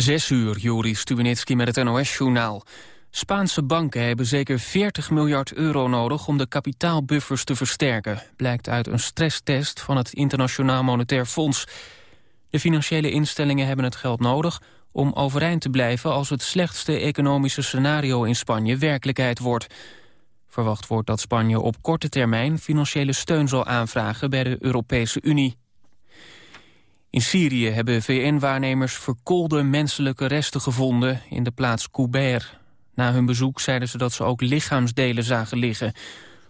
Zes uur, Juri Stubenitski met het NOS-journaal. Spaanse banken hebben zeker 40 miljard euro nodig om de kapitaalbuffers te versterken, blijkt uit een stresstest van het Internationaal Monetair Fonds. De financiële instellingen hebben het geld nodig om overeind te blijven als het slechtste economische scenario in Spanje werkelijkheid wordt. Verwacht wordt dat Spanje op korte termijn financiële steun zal aanvragen bij de Europese Unie. In Syrië hebben VN-waarnemers verkoolde menselijke resten gevonden in de plaats Kouber. Na hun bezoek zeiden ze dat ze ook lichaamsdelen zagen liggen.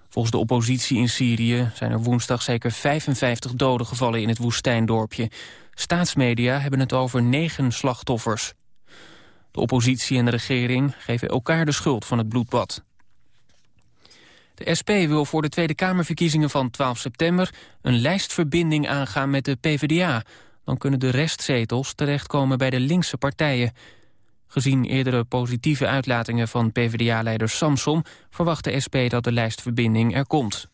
Volgens de oppositie in Syrië zijn er woensdag zeker 55 doden gevallen in het woestijndorpje. Staatsmedia hebben het over negen slachtoffers. De oppositie en de regering geven elkaar de schuld van het bloedbad. De SP wil voor de Tweede Kamerverkiezingen van 12 september... een lijstverbinding aangaan met de PvdA. Dan kunnen de restzetels terechtkomen bij de linkse partijen. Gezien eerdere positieve uitlatingen van PvdA-leider Samson... verwacht de SP dat de lijstverbinding er komt.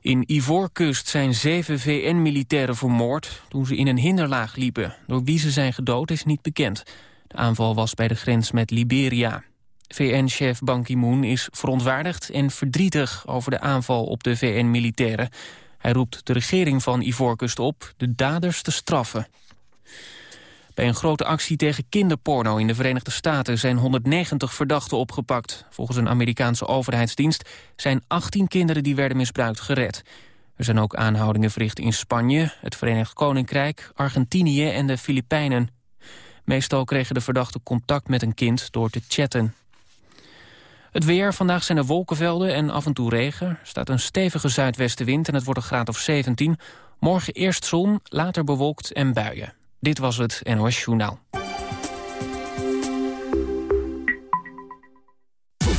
In Ivoorkust zijn zeven VN-militairen vermoord... toen ze in een hinderlaag liepen. Door wie ze zijn gedood is niet bekend. De aanval was bij de grens met Liberia. VN-chef Ban Ki-moon is verontwaardigd en verdrietig... over de aanval op de VN-militairen. Hij roept de regering van Ivoorkust op de daders te straffen. Bij een grote actie tegen kinderporno in de Verenigde Staten zijn 190 verdachten opgepakt. Volgens een Amerikaanse overheidsdienst zijn 18 kinderen die werden misbruikt gered. Er zijn ook aanhoudingen verricht in Spanje, het Verenigd Koninkrijk, Argentinië en de Filipijnen. Meestal kregen de verdachten contact met een kind door te chatten. Het weer, vandaag zijn er wolkenvelden en af en toe regen. Er staat een stevige zuidwestenwind en het wordt een graad of 17. Morgen eerst zon, later bewolkt en buien. Dit was het NOS Journaal.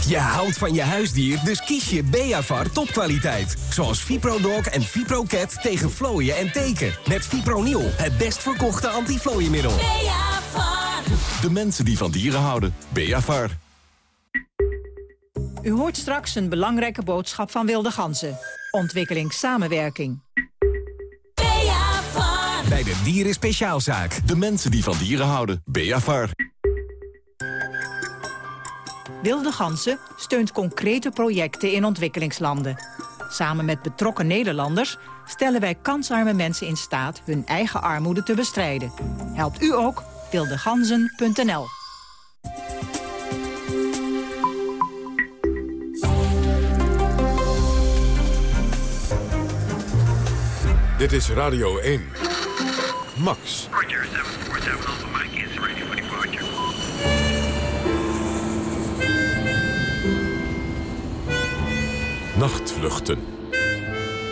Je houdt van je huisdier, dus kies je Beavar topkwaliteit. Zoals ViproDog en ViproCat tegen vlooien en teken. Met Fipronil, het best verkochte antiflooienmiddel. Beavar. De mensen die van dieren houden. Beavar. U hoort straks een belangrijke boodschap van Wilde Ganzen. Ontwikkelingssamenwerking. Bij de Dieren Speciaalzaak. De mensen die van dieren houden. Beavar. Wilde Ganzen steunt concrete projecten in ontwikkelingslanden. Samen met betrokken Nederlanders stellen wij kansarme mensen in staat hun eigen armoede te bestrijden. Helpt u ook? wildeganzen.nl Dit is Radio 1. Max. Roger, 747 Alpha Mike is ready for departure. Nachtvluchten.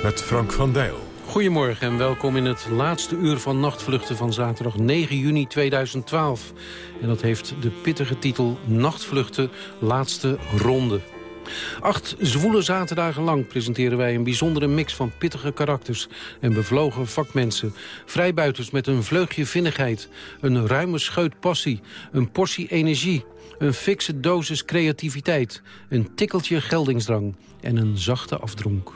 Met Frank van Dijl. Goedemorgen en welkom in het laatste uur van Nachtvluchten van zaterdag 9 juni 2012. En dat heeft de pittige titel Nachtvluchten Laatste Ronde. Acht zwoele zaterdagen lang presenteren wij een bijzondere mix van pittige karakters en bevlogen vakmensen. Vrijbuiters met een vleugje vinnigheid, een ruime scheut passie, een portie energie, een fikse dosis creativiteit, een tikkeltje geldingsdrang en een zachte afdronk.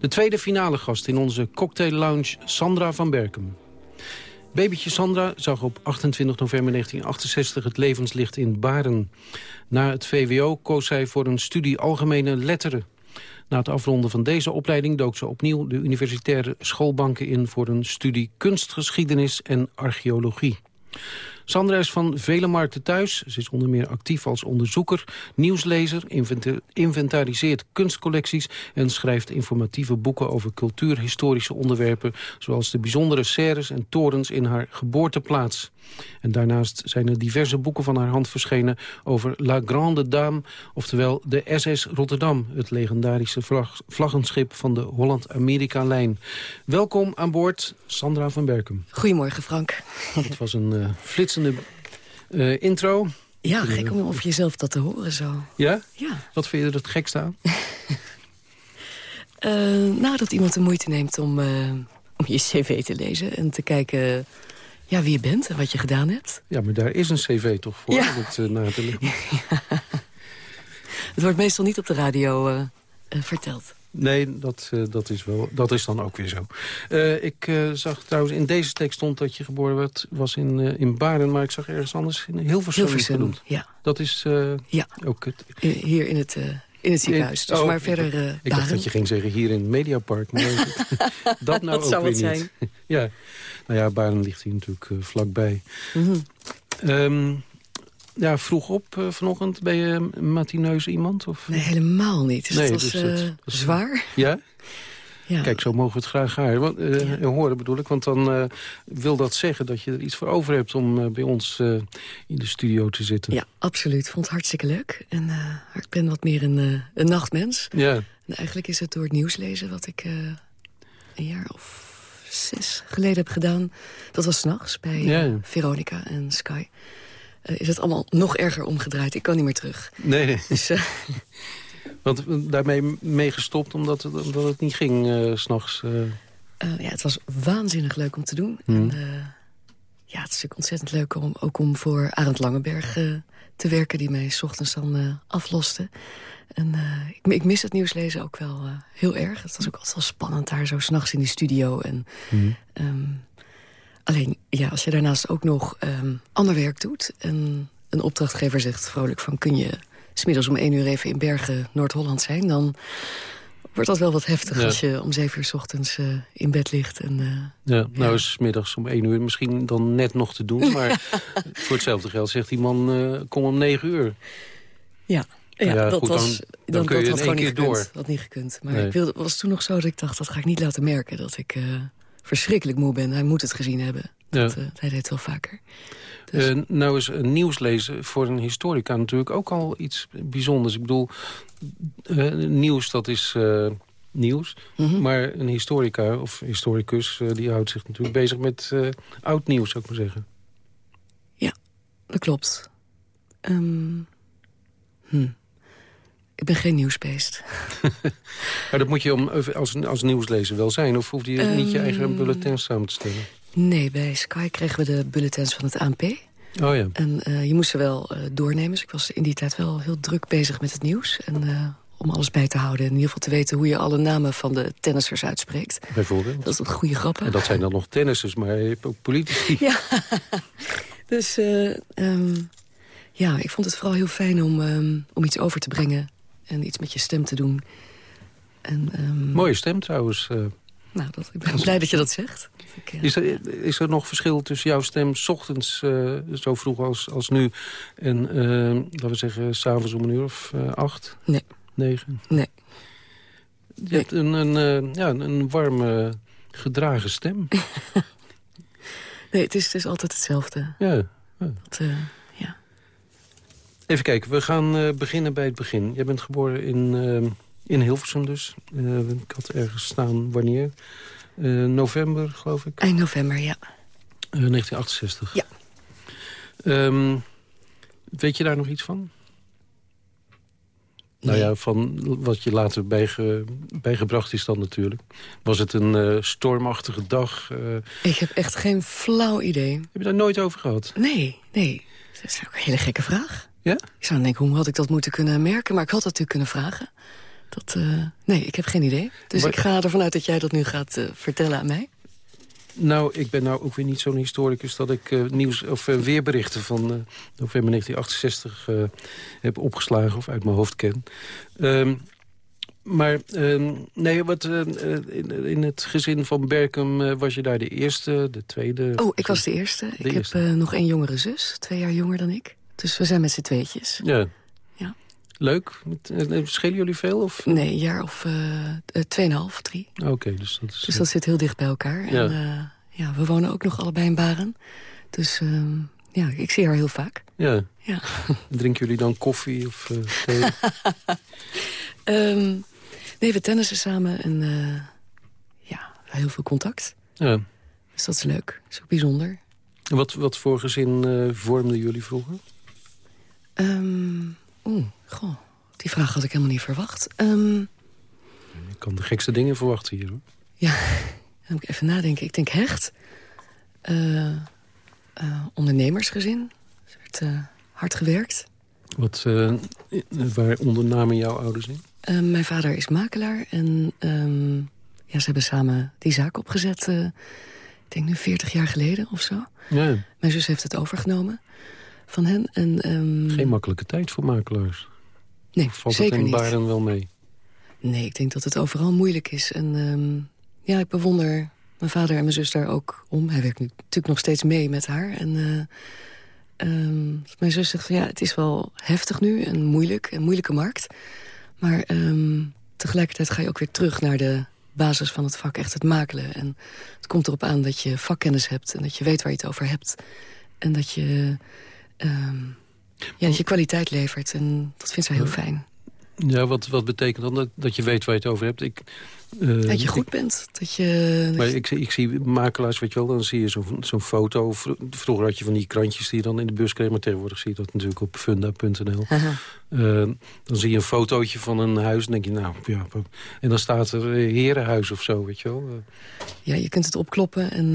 De tweede finale gast in onze cocktail lounge Sandra van Berkem. Babytje Sandra zag op 28 november 1968 het levenslicht in Baren. Na het VWO koos zij voor een studie Algemene Letteren. Na het afronden van deze opleiding dook ze opnieuw de universitaire schoolbanken in... voor een studie kunstgeschiedenis en archeologie. Sandra is van vele markten thuis. Ze is onder meer actief als onderzoeker, nieuwslezer... inventariseert kunstcollecties en schrijft informatieve boeken... over cultuurhistorische onderwerpen... zoals de bijzondere serres en torens in haar geboorteplaats. En daarnaast zijn er diverse boeken van haar hand verschenen... over La Grande Dame, oftewel de SS Rotterdam... het legendarische vlag vlaggenschip van de Holland-Amerika-lijn. Welkom aan boord, Sandra van Berkem. Goedemorgen, Frank. Het was een uh, flitsende uh, intro. Ja, gek om of jezelf dat te horen zo. Ja? Ja. Wat vind je er het gekste aan? uh, nou, dat iemand de moeite neemt om, om je cv te lezen... en te kijken ja, wie je bent en wat je gedaan hebt. Ja, maar daar is een cv toch voor, ja. het, uh, na te leggen. Het wordt meestal niet op de radio uh, uh, verteld. Nee, dat, uh, dat, is wel, dat is dan ook weer zo. Uh, ik uh, zag trouwens, in deze tekst stond dat je geboren werd, was in, in Baren... maar ik zag ergens anders in Hilversum, Hilversum genoemd. ja. Dat is ja. ook het... Hier in het... in het ziekenhuis, dus oh, maar verder uh, Ik dacht dat je ging zeggen hier in het Mediapark. Maar dat nou dat ook zou weer niet. zijn. ja. Nou ja, Baren ligt hier natuurlijk uh, vlakbij. Mm -hmm. um, ja, vroeg op uh, vanochtend. Ben je een matineus iemand? Of? Nee, helemaal niet. Dus nee, dat was dus dat is, zwaar. Ja? Ja? Kijk, zo mogen we het graag gaan. Want, uh, ja. horen bedoel ik. Want dan wil dat zeggen dat je er iets voor over hebt... om bij ons in de studio te zitten. Ja, absoluut. Vond het hartstikke leuk. En ik ben wat meer een, een nachtmens. Ja. En eigenlijk is het door het nieuws lezen wat ik een jaar of zes geleden heb gedaan. Dat was s'nachts bij ja. Veronica en Sky. Is het allemaal nog erger omgedraaid. Ik kan niet meer terug. Nee, nee. Dus. Want daarmee mee gestopt omdat het, omdat het niet ging uh, s'nachts? ja, het was waanzinnig leuk om te doen. Hmm. En, ja, het is natuurlijk ontzettend leuk om ook om voor Arend Langenberg te werken... die mij s ochtends dan afloste. En ik, ik, mis het nieuws lezen ook wel heel erg. Het was ook altijd wel spannend daar zo s'nachts in die studio. En, hmm. um, Alleen, ja, als je daarnaast ook nog um, ander werk doet... en een opdrachtgever zegt vrolijk van... kun je smiddags om één uur even in Bergen, Noord-Holland zijn... dan wordt dat wel wat heftig ja. als je om zeven uur s ochtends uh, in bed ligt. En, uh, ja, nou is middags om één uur misschien dan net nog te doen... maar voor hetzelfde geld zegt die man, uh, kom om negen uur. Ja, ja, ja dat goed, was, dan, dan, dat, kun je dat had gewoon keer niet door. gekund. Dat had niet gekund. Maar Nee. ik wilde, was toen nog zo dat ik dacht, dat ga ik niet laten merken... dat ik uh, verschrikkelijk moe ben. Hij moet het gezien hebben. Ja. Dat, uh, hij deed het wel vaker. Dus- Eh, nou is een nieuws lezen voor een historica natuurlijk ook al iets bijzonders. Ik bedoel, eh, nieuws dat is eh, nieuws. Mhm. Maar een historica of historicus eh, die houdt zich natuurlijk bezig met eh, oud nieuws, zou ik maar zeggen. Dat klopt. Ehm, hm. Ik ben geen nieuwsbeest. Maar dat moet je om, als, als nieuwslezer wel zijn. Of hoef je niet je eigen Ehm. bulletin samen te stellen? Nee, bij Sky kregen we de bulletins van het ANP. Oh ja. En eh, je moest ze wel eh, doornemen. Dus ik was in die tijd wel heel druk bezig met het nieuws. En eh, om alles bij te houden. En in ieder geval te weten hoe je alle namen van de tennissers uitspreekt. Bijvoorbeeld. Dat is een goede grappen. En dat zijn dan nog tennissers, maar je hebt ook politici. Ja, dus eh, ehm, ja, ik vond het vooral heel fijn om, ehm, om iets over te brengen. En iets met je stem te doen. En, ehm, Mooie stem trouwens. Nou, dat, ik ben blij dat je dat zegt. Ik, eh, Is er, is er nog verschil tussen jouw stem 's ochtends, eh, zo vroeg als, als nu... en, eh, laten we zeggen, s'avonds om een uur of acht? Nee. Negen? Nee. Je hebt een, een, ja, een warme, gedragen stem. Nee, het is, het is altijd hetzelfde. ja. Dat, ja. Even kijken, we gaan beginnen bij het begin. Jij bent geboren in, in Hilversum dus. Eh, ik had ergens staan wanneer. Eh, november, geloof ik. Eind november, ja. Eh, 1968. Ja. Ehm, weet je daar nog iets van? Nou ja, van wat je later bijge, bijgebracht is dan natuurlijk. Was het een eh, stormachtige dag? Eh, heb Ik heb echt geen flauw idee. je daar nooit over gehad? Nee, nee. Dat is ook een hele gekke vraag. Ja? Ik zou denken, hoe had ik dat moeten kunnen merken? Maar ik had dat natuurlijk kunnen vragen. Dat, eh, nee, ik heb geen idee. Dus Maar- ik ga ervan uit dat jij dat nu gaat eh, vertellen aan mij. Nou, ik ben nou ook weer niet zo'n historicus... dat ik eh, nieuws of weerberichten van eh, november 1968 eh, heb opgeslagen... of uit mijn hoofd ken. Ehm, maar ehm, nee, wat, in, in het gezin van Berkum was je daar de eerste, de tweede... Oh, ik was de eerste. ik heb eerste. nog één jongere zus, twee jaar jonger dan ik. Dus we zijn met z'n tweetjes. Ja. Ja. Leuk. Eh, schelen jullie veel? Of? Nee, een jaar of eh, eh, tweeënhalf, drie. Oké, dus dat is... Dus dat zit heel dicht bij elkaar. Ja. En eh, ja, we wonen ook nog allebei in Baren. Dus ehm, ja, ik zie haar heel vaak. Ja. Ja. Drinken jullie dan koffie of eh, thee? Ehm, nee, we tennissen samen en eh, ja, heel veel contact. ja. Dus dat is leuk. Dat is ook bijzonder. Wat, wat voor gezin eh, vormden jullie vroeger? Ehm Oeh, goh, die vraag had ik helemaal niet verwacht. Je kan de gekste dingen verwachten hier, hoor. ja, dan moet ik even nadenken. Ik denk hecht. Eh, eh, ondernemersgezin. Er werd eh, hard gewerkt. Wat, waar ondernamen jouw ouders in? Ehm, mijn vader is makelaar en ehm, ja, ze hebben samen die zaak opgezet... Ik denk nu 40 jaar geleden of zo. Ja. Mijn zus heeft het overgenomen van hen. En, ehm, Geen makkelijke tijd voor makelaars. Nee, of valt zeker het in. Baarden wel mee? Nee, ik denk dat het overal moeilijk is. En ja, ik bewonder mijn vader en mijn zus daar ook om. Hij werkt nu natuurlijk nog steeds mee met haar. En uh, um, mijn zus zegt, ja, het is wel heftig nu en moeilijk. Een moeilijke markt. Maar um, tegelijkertijd ga je ook weer terug naar de basis van het vak. Echt het makelen. En het komt erop aan dat je vakkennis hebt. En dat je weet waar je het over hebt. En dat je, um, ja, dat je kwaliteit levert. En dat vindt zij heel fijn. Ja, wat, wat betekent dan dat, dat je weet waar je het over hebt? Ik, uh, dat je goed ik, bent. Dat je, maar ik, ik, zie makelaars, weet je wel, dan zie je zo'n zo'n foto. Vroeger had je van die krantjes die je dan in de bus kreeg... maar tegenwoordig zie je dat natuurlijk op funda.nl. Uh, dan zie je een fotootje van een huis en denk je, nou, ja. En dan staat er uh, herenhuis of zo, weet je wel. Uh. Ja, je kunt het opkloppen en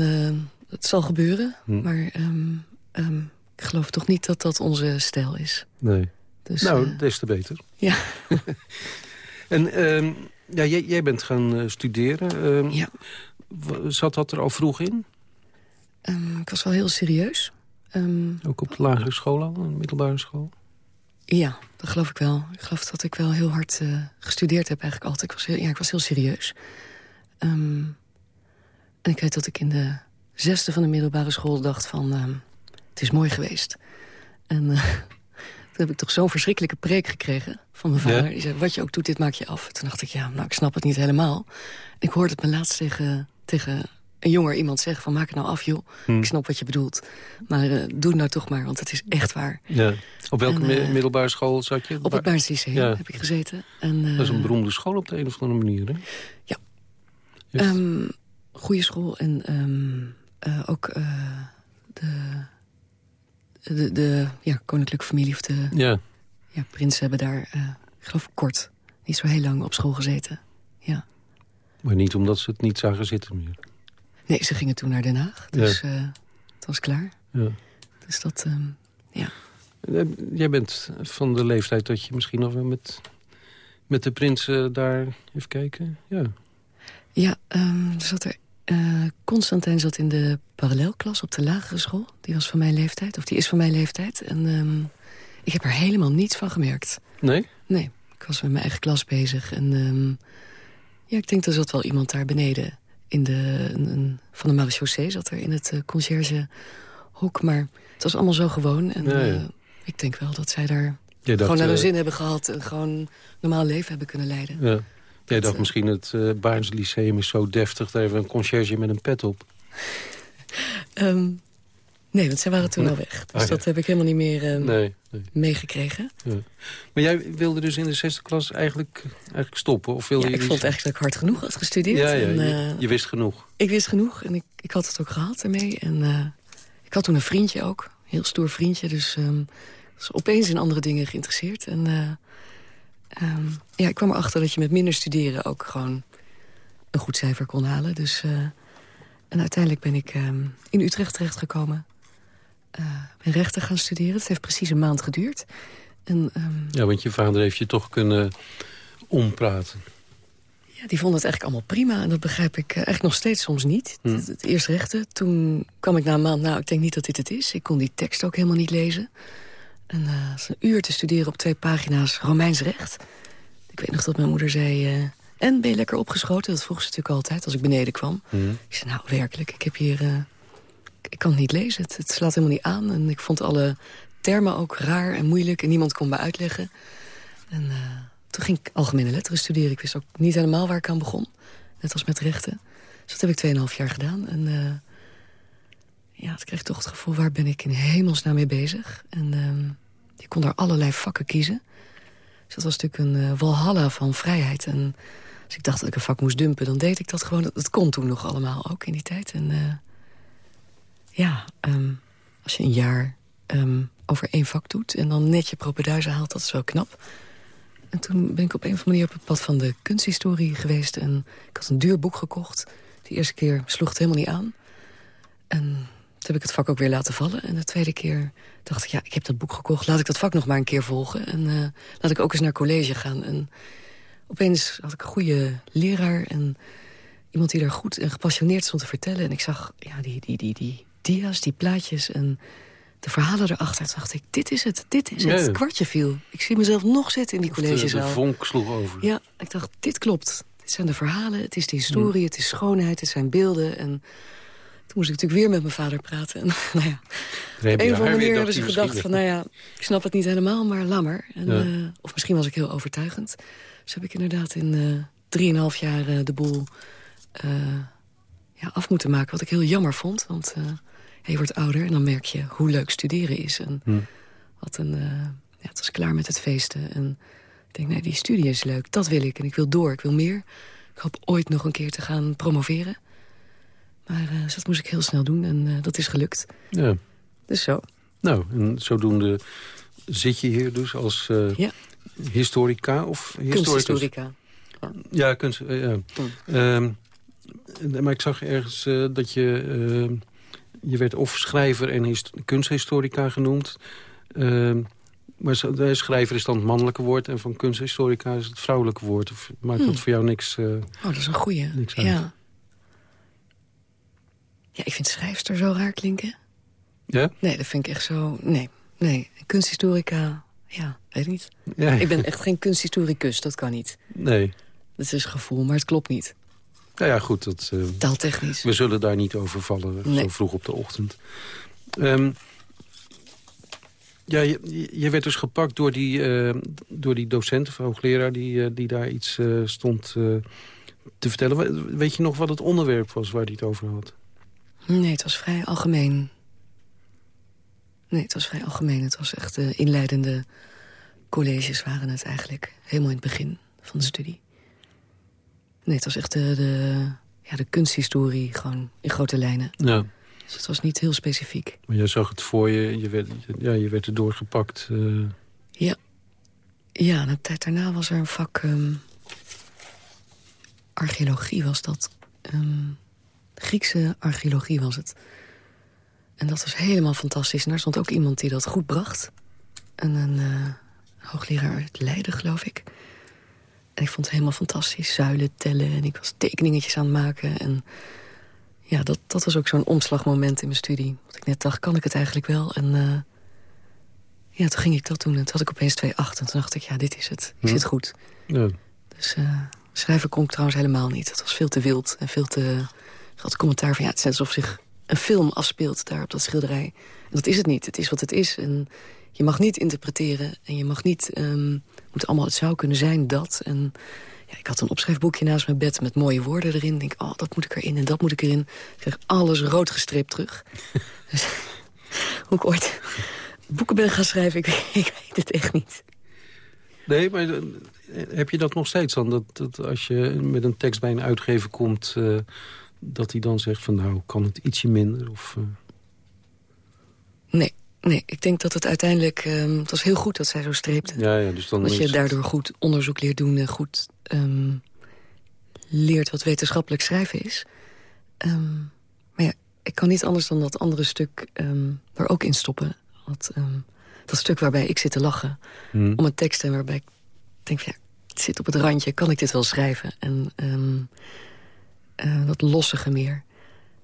het zal gebeuren. Hm. Maar um, um, ik geloof toch niet dat dat onze stijl is. Nee. Dus, nou, des te beter. Ja. en um, ja, jij, jij, bent gaan uh, studeren. Um, ja. Zat dat er al vroeg in? Um, ik was wel heel serieus. Ook op de lagere school al, een middelbare school? Ja, dat geloof ik wel. Ik geloof dat ik wel heel hard uh, gestudeerd heb eigenlijk altijd. Ik was heel, ja, ik was heel serieus. en ik weet dat ik in de zesde van de middelbare school dacht van... het is mooi geweest. En... Uh, toen heb ik toch zo'n verschrikkelijke preek gekregen van mijn vader. Ja? Die zei, wat je ook doet, dit maak je af. Toen dacht ik, ja, nou, ik snap het niet helemaal. Ik hoorde het me laatst tegen, tegen een jonger iemand zeggen... van maak het nou af, joh. Hm. Ik snap wat je bedoelt. Maar uh, doe het nou toch maar, want het is echt waar. Ja. Op welke en, uh, middelbare school zat je? Op het Baarns Lyceum ja. heb ik gezeten. En, uh, dat is een beroemde school op de een of andere manier, hè? Ja. Um, goede school en um, ook de de, de ja, koninklijke familie of de ja. Ja, prinsen hebben daar, uh, ik geloof kort, niet zo heel lang op school gezeten. Ja. Maar niet omdat ze het niet zagen zitten meer? Nee, ze gingen toen naar Den Haag, dus ja. uh, het was klaar. Ja. Dus dat, um, ja. Jij bent van de leeftijd dat je misschien nog wel met, met de prinsen daar even kijken? Ja, ja um, er zat er uh, Constantijn zat in de parallelklas op de lagere school. Die was van mijn leeftijd, of die is van mijn leeftijd. En um, ik heb er helemaal niets van gemerkt. Nee? Nee, ik was met mijn eigen klas bezig. En um, ja, ik denk er zat wel iemand daar beneden. In de, een, een, van de marechaussee zat er in het uh. Maar het was allemaal zo gewoon. En ja, ja. Uh, ik denk wel dat zij daar dacht, gewoon naar hun zin hebben gehad. En gewoon normaal leven hebben kunnen leiden. Ja. Jij dacht misschien het uh, Baarns Lyceum is zo deftig... daar hebben we een conciërge met een pet op. Um, nee, want zij waren toen al weg. Dus Ah, ja. dat heb ik helemaal niet meer um, nee, nee. meegekregen. Ja. Maar jij wilde dus in de zesde klas eigenlijk, eigenlijk stoppen? Of wilde Ja, je ik vond eigenlijk dat ik hard genoeg had gestudeerd. Ja, en, je, eh, je wist genoeg. Ik wist genoeg en ik, ik had het ook gehad ermee. En eh, ik had toen een vriendje ook. Een heel stoer vriendje. Dus um, was opeens in andere dingen geïnteresseerd. En um, ja, ik kwam erachter dat je met minder studeren ook gewoon een goed cijfer kon halen. Dus, uh, en uiteindelijk ben ik um, in Utrecht terechtgekomen. Uh, ben rechten gaan studeren. Het heeft precies een maand geduurd. En, um, Ja, want je vader heeft je toch kunnen ompraten. Ja, die vonden het eigenlijk allemaal prima. En dat begrijp ik uh, eigenlijk nog steeds soms niet. Hm. Het, het eerst rechten. Toen kwam ik na een maand, nou, ik denk niet dat dit het is. Ik kon die tekst ook helemaal niet lezen. En uh, is een uur te studeren op twee pagina's Romeins recht. Ik weet nog dat mijn moeder zei... Uh, en ben je lekker opgeschoten? Dat vroeg ze natuurlijk altijd als ik beneden kwam. Hm. Ik zei, nou, werkelijk, ik heb hier... Uh, ik kan het niet lezen. Het, het, slaat helemaal niet aan. En ik vond alle termen ook raar en moeilijk. En niemand kon me uitleggen. En... Toen ging ik algemene letteren studeren. Ik wist ook niet helemaal waar ik aan begon. Net als met rechten. Dus dat heb ik 2,5 jaar gedaan. En ja, toen kreeg ik toch het gevoel... waar ben ik in hemelsnaam mee bezig? En uh, je kon daar allerlei vakken kiezen. Dus dat was natuurlijk een uh, walhalla van vrijheid. En als ik dacht dat ik een vak moest dumpen... dan deed ik dat gewoon. Dat, kon toen nog allemaal, ook in die tijd. En uh, ja, um, als je een jaar um, over één vak doet... en dan net je propenduizen haalt, dat is wel knap... En toen ben ik op een of andere manier op het pad van de kunsthistorie geweest. En ik had een duur boek gekocht. De eerste keer sloeg het helemaal niet aan. En toen heb ik het vak ook weer laten vallen. En de tweede keer dacht ik, ja, ik heb dat boek gekocht. Laat ik dat vak nog maar een keer volgen. En uh, laat ik ook eens naar college gaan. En opeens had ik een goede leraar en iemand die daar goed en gepassioneerd stond te vertellen. En ik zag ja, die, die, die, die dia's, die plaatjes en de verhalen erachter. Toen dacht ik, dit is het, dit is het. Het kwartje viel. Ik zie mezelf nog zitten in die De, de collegezaal. vonk sloeg over. Ja, ik dacht, dit klopt. Dit zijn de verhalen, het is de historie, het is schoonheid, het zijn beelden. En toen moest ik natuurlijk weer met mijn vader praten. En, nou ja, op een of andere manier hebben ze gedacht van, nou ja, ik snap het niet helemaal, maar lammer. En, Ja. eh, of misschien was ik heel overtuigend. Dus heb ik inderdaad in eh drieënhalf jaar eh, de boel ja, af moeten maken. Wat ik heel jammer vond, want je wordt ouder en dan merk je hoe leuk studeren is. En Hm. wat een, ja, het was klaar met het feesten. En ik denk, nee, die studie is leuk, dat wil ik. En ik wil door, ik wil meer. Ik hoop ooit nog een keer te gaan promoveren. Maar eh, dus dat moest ik heel snel doen en eh, dat is gelukt. Ja. Dus zo. Nou, en zodoende zit je hier dus als eh, Ja. historica of? Kunsthistorica. Ja, kunst. ja. Ehm, maar ik zag ergens dat je... je werd of schrijver en hist- kunsthistorica genoemd. Ehm, maar schrijver is dan het mannelijke woord... en van kunsthistorica is het vrouwelijke woord. Of maakt dat Hmm. voor jou niks... Oh, dat is een goeie. Niks uit. Ja. Ja, ik vind schrijfster zo raar klinken. ja? Nee, dat vind ik echt zo... Nee, nee. Kunsthistorica, ja, weet ik niet. ja? Ik ben echt geen kunsthistoricus, dat kan niet. Nee. Dat is gevoel, maar het klopt niet. Nou ja, goed. Dat, eh, Taaltechnisch. We zullen daar niet over vallen, zo vroeg op de ochtend. Ehm, ja, je, je werd dus gepakt door die, eh, door die docent of hoogleraar... die, eh, die daar iets stond te vertellen. We- Weet je nog wat het onderwerp was waar hij het over had? Nee, het was vrij algemeen. Nee, het was vrij algemeen. Het was echt de inleidende colleges waren het eigenlijk. Helemaal in het begin van de studie. Nee, het was echt de, de, ja, de kunsthistorie gewoon in grote lijnen. Ja. Dus het was niet heel specifiek. Maar jij zag het voor je, je werd, ja, je werd erdoor gepakt. eh, Ja. Ja, en een tijd daarna was er een vak... ehm, archeologie was dat. Ehm, Griekse archeologie was het. En dat was helemaal fantastisch. En daar stond ook iemand die dat goed bracht. En een eh, hoogleraar uit Leiden, geloof ik. En ik vond het helemaal fantastisch. Zuilen tellen en ik was tekeningetjes aan het maken. En ja, dat, dat was ook zo'n omslagmoment in mijn studie. Dat ik net dacht, kan ik het eigenlijk wel? En eh, ja, toen ging ik dat doen. En toen had ik opeens 2,8. En toen dacht ik, ja, dit is het. Ik Hm. zit goed. ja. Dus eh, schrijven kon ik trouwens helemaal niet. Het was veel te wild en veel te... Had commentaar van, ja, het is net alsof zich een film afspeelt daar op dat schilderij. En dat is het niet. Het is wat het is. En je mag niet interpreteren. En je mag niet... ehm moet allemaal, het zou kunnen zijn dat. En ja, ik had een opschrijfboekje naast mijn bed met mooie woorden erin. Ik denk, oh, dat moet ik erin en dat moet ik erin. Ik kreeg alles rood gestreept terug. dus, hoe ik ooit boeken ben gaan schrijven, ik, ik weet het echt niet. Nee, maar eh, heb je dat nog steeds dan? Dat, dat als je met een tekst bij een uitgever komt... eh, dat hij dan zegt van nou, kan het ietsje minder? Of, eh, Nee, nee, ik denk dat het uiteindelijk... ehm, het was heel goed dat zij zo streepte. ja, ja, dus dan dat je daardoor goed onderzoek leert doen... en goed ehm, leert wat wetenschappelijk schrijven is. Ehm, maar ja, ik kan niet anders dan dat andere stuk er ook in stoppen. Dat, dat stuk waarbij ik zit te lachen Hm. om een tekst... en waarbij ik denk, van, ja, het zit op het randje, kan ik dit wel schrijven? En ehm, eh, dat lossige meer.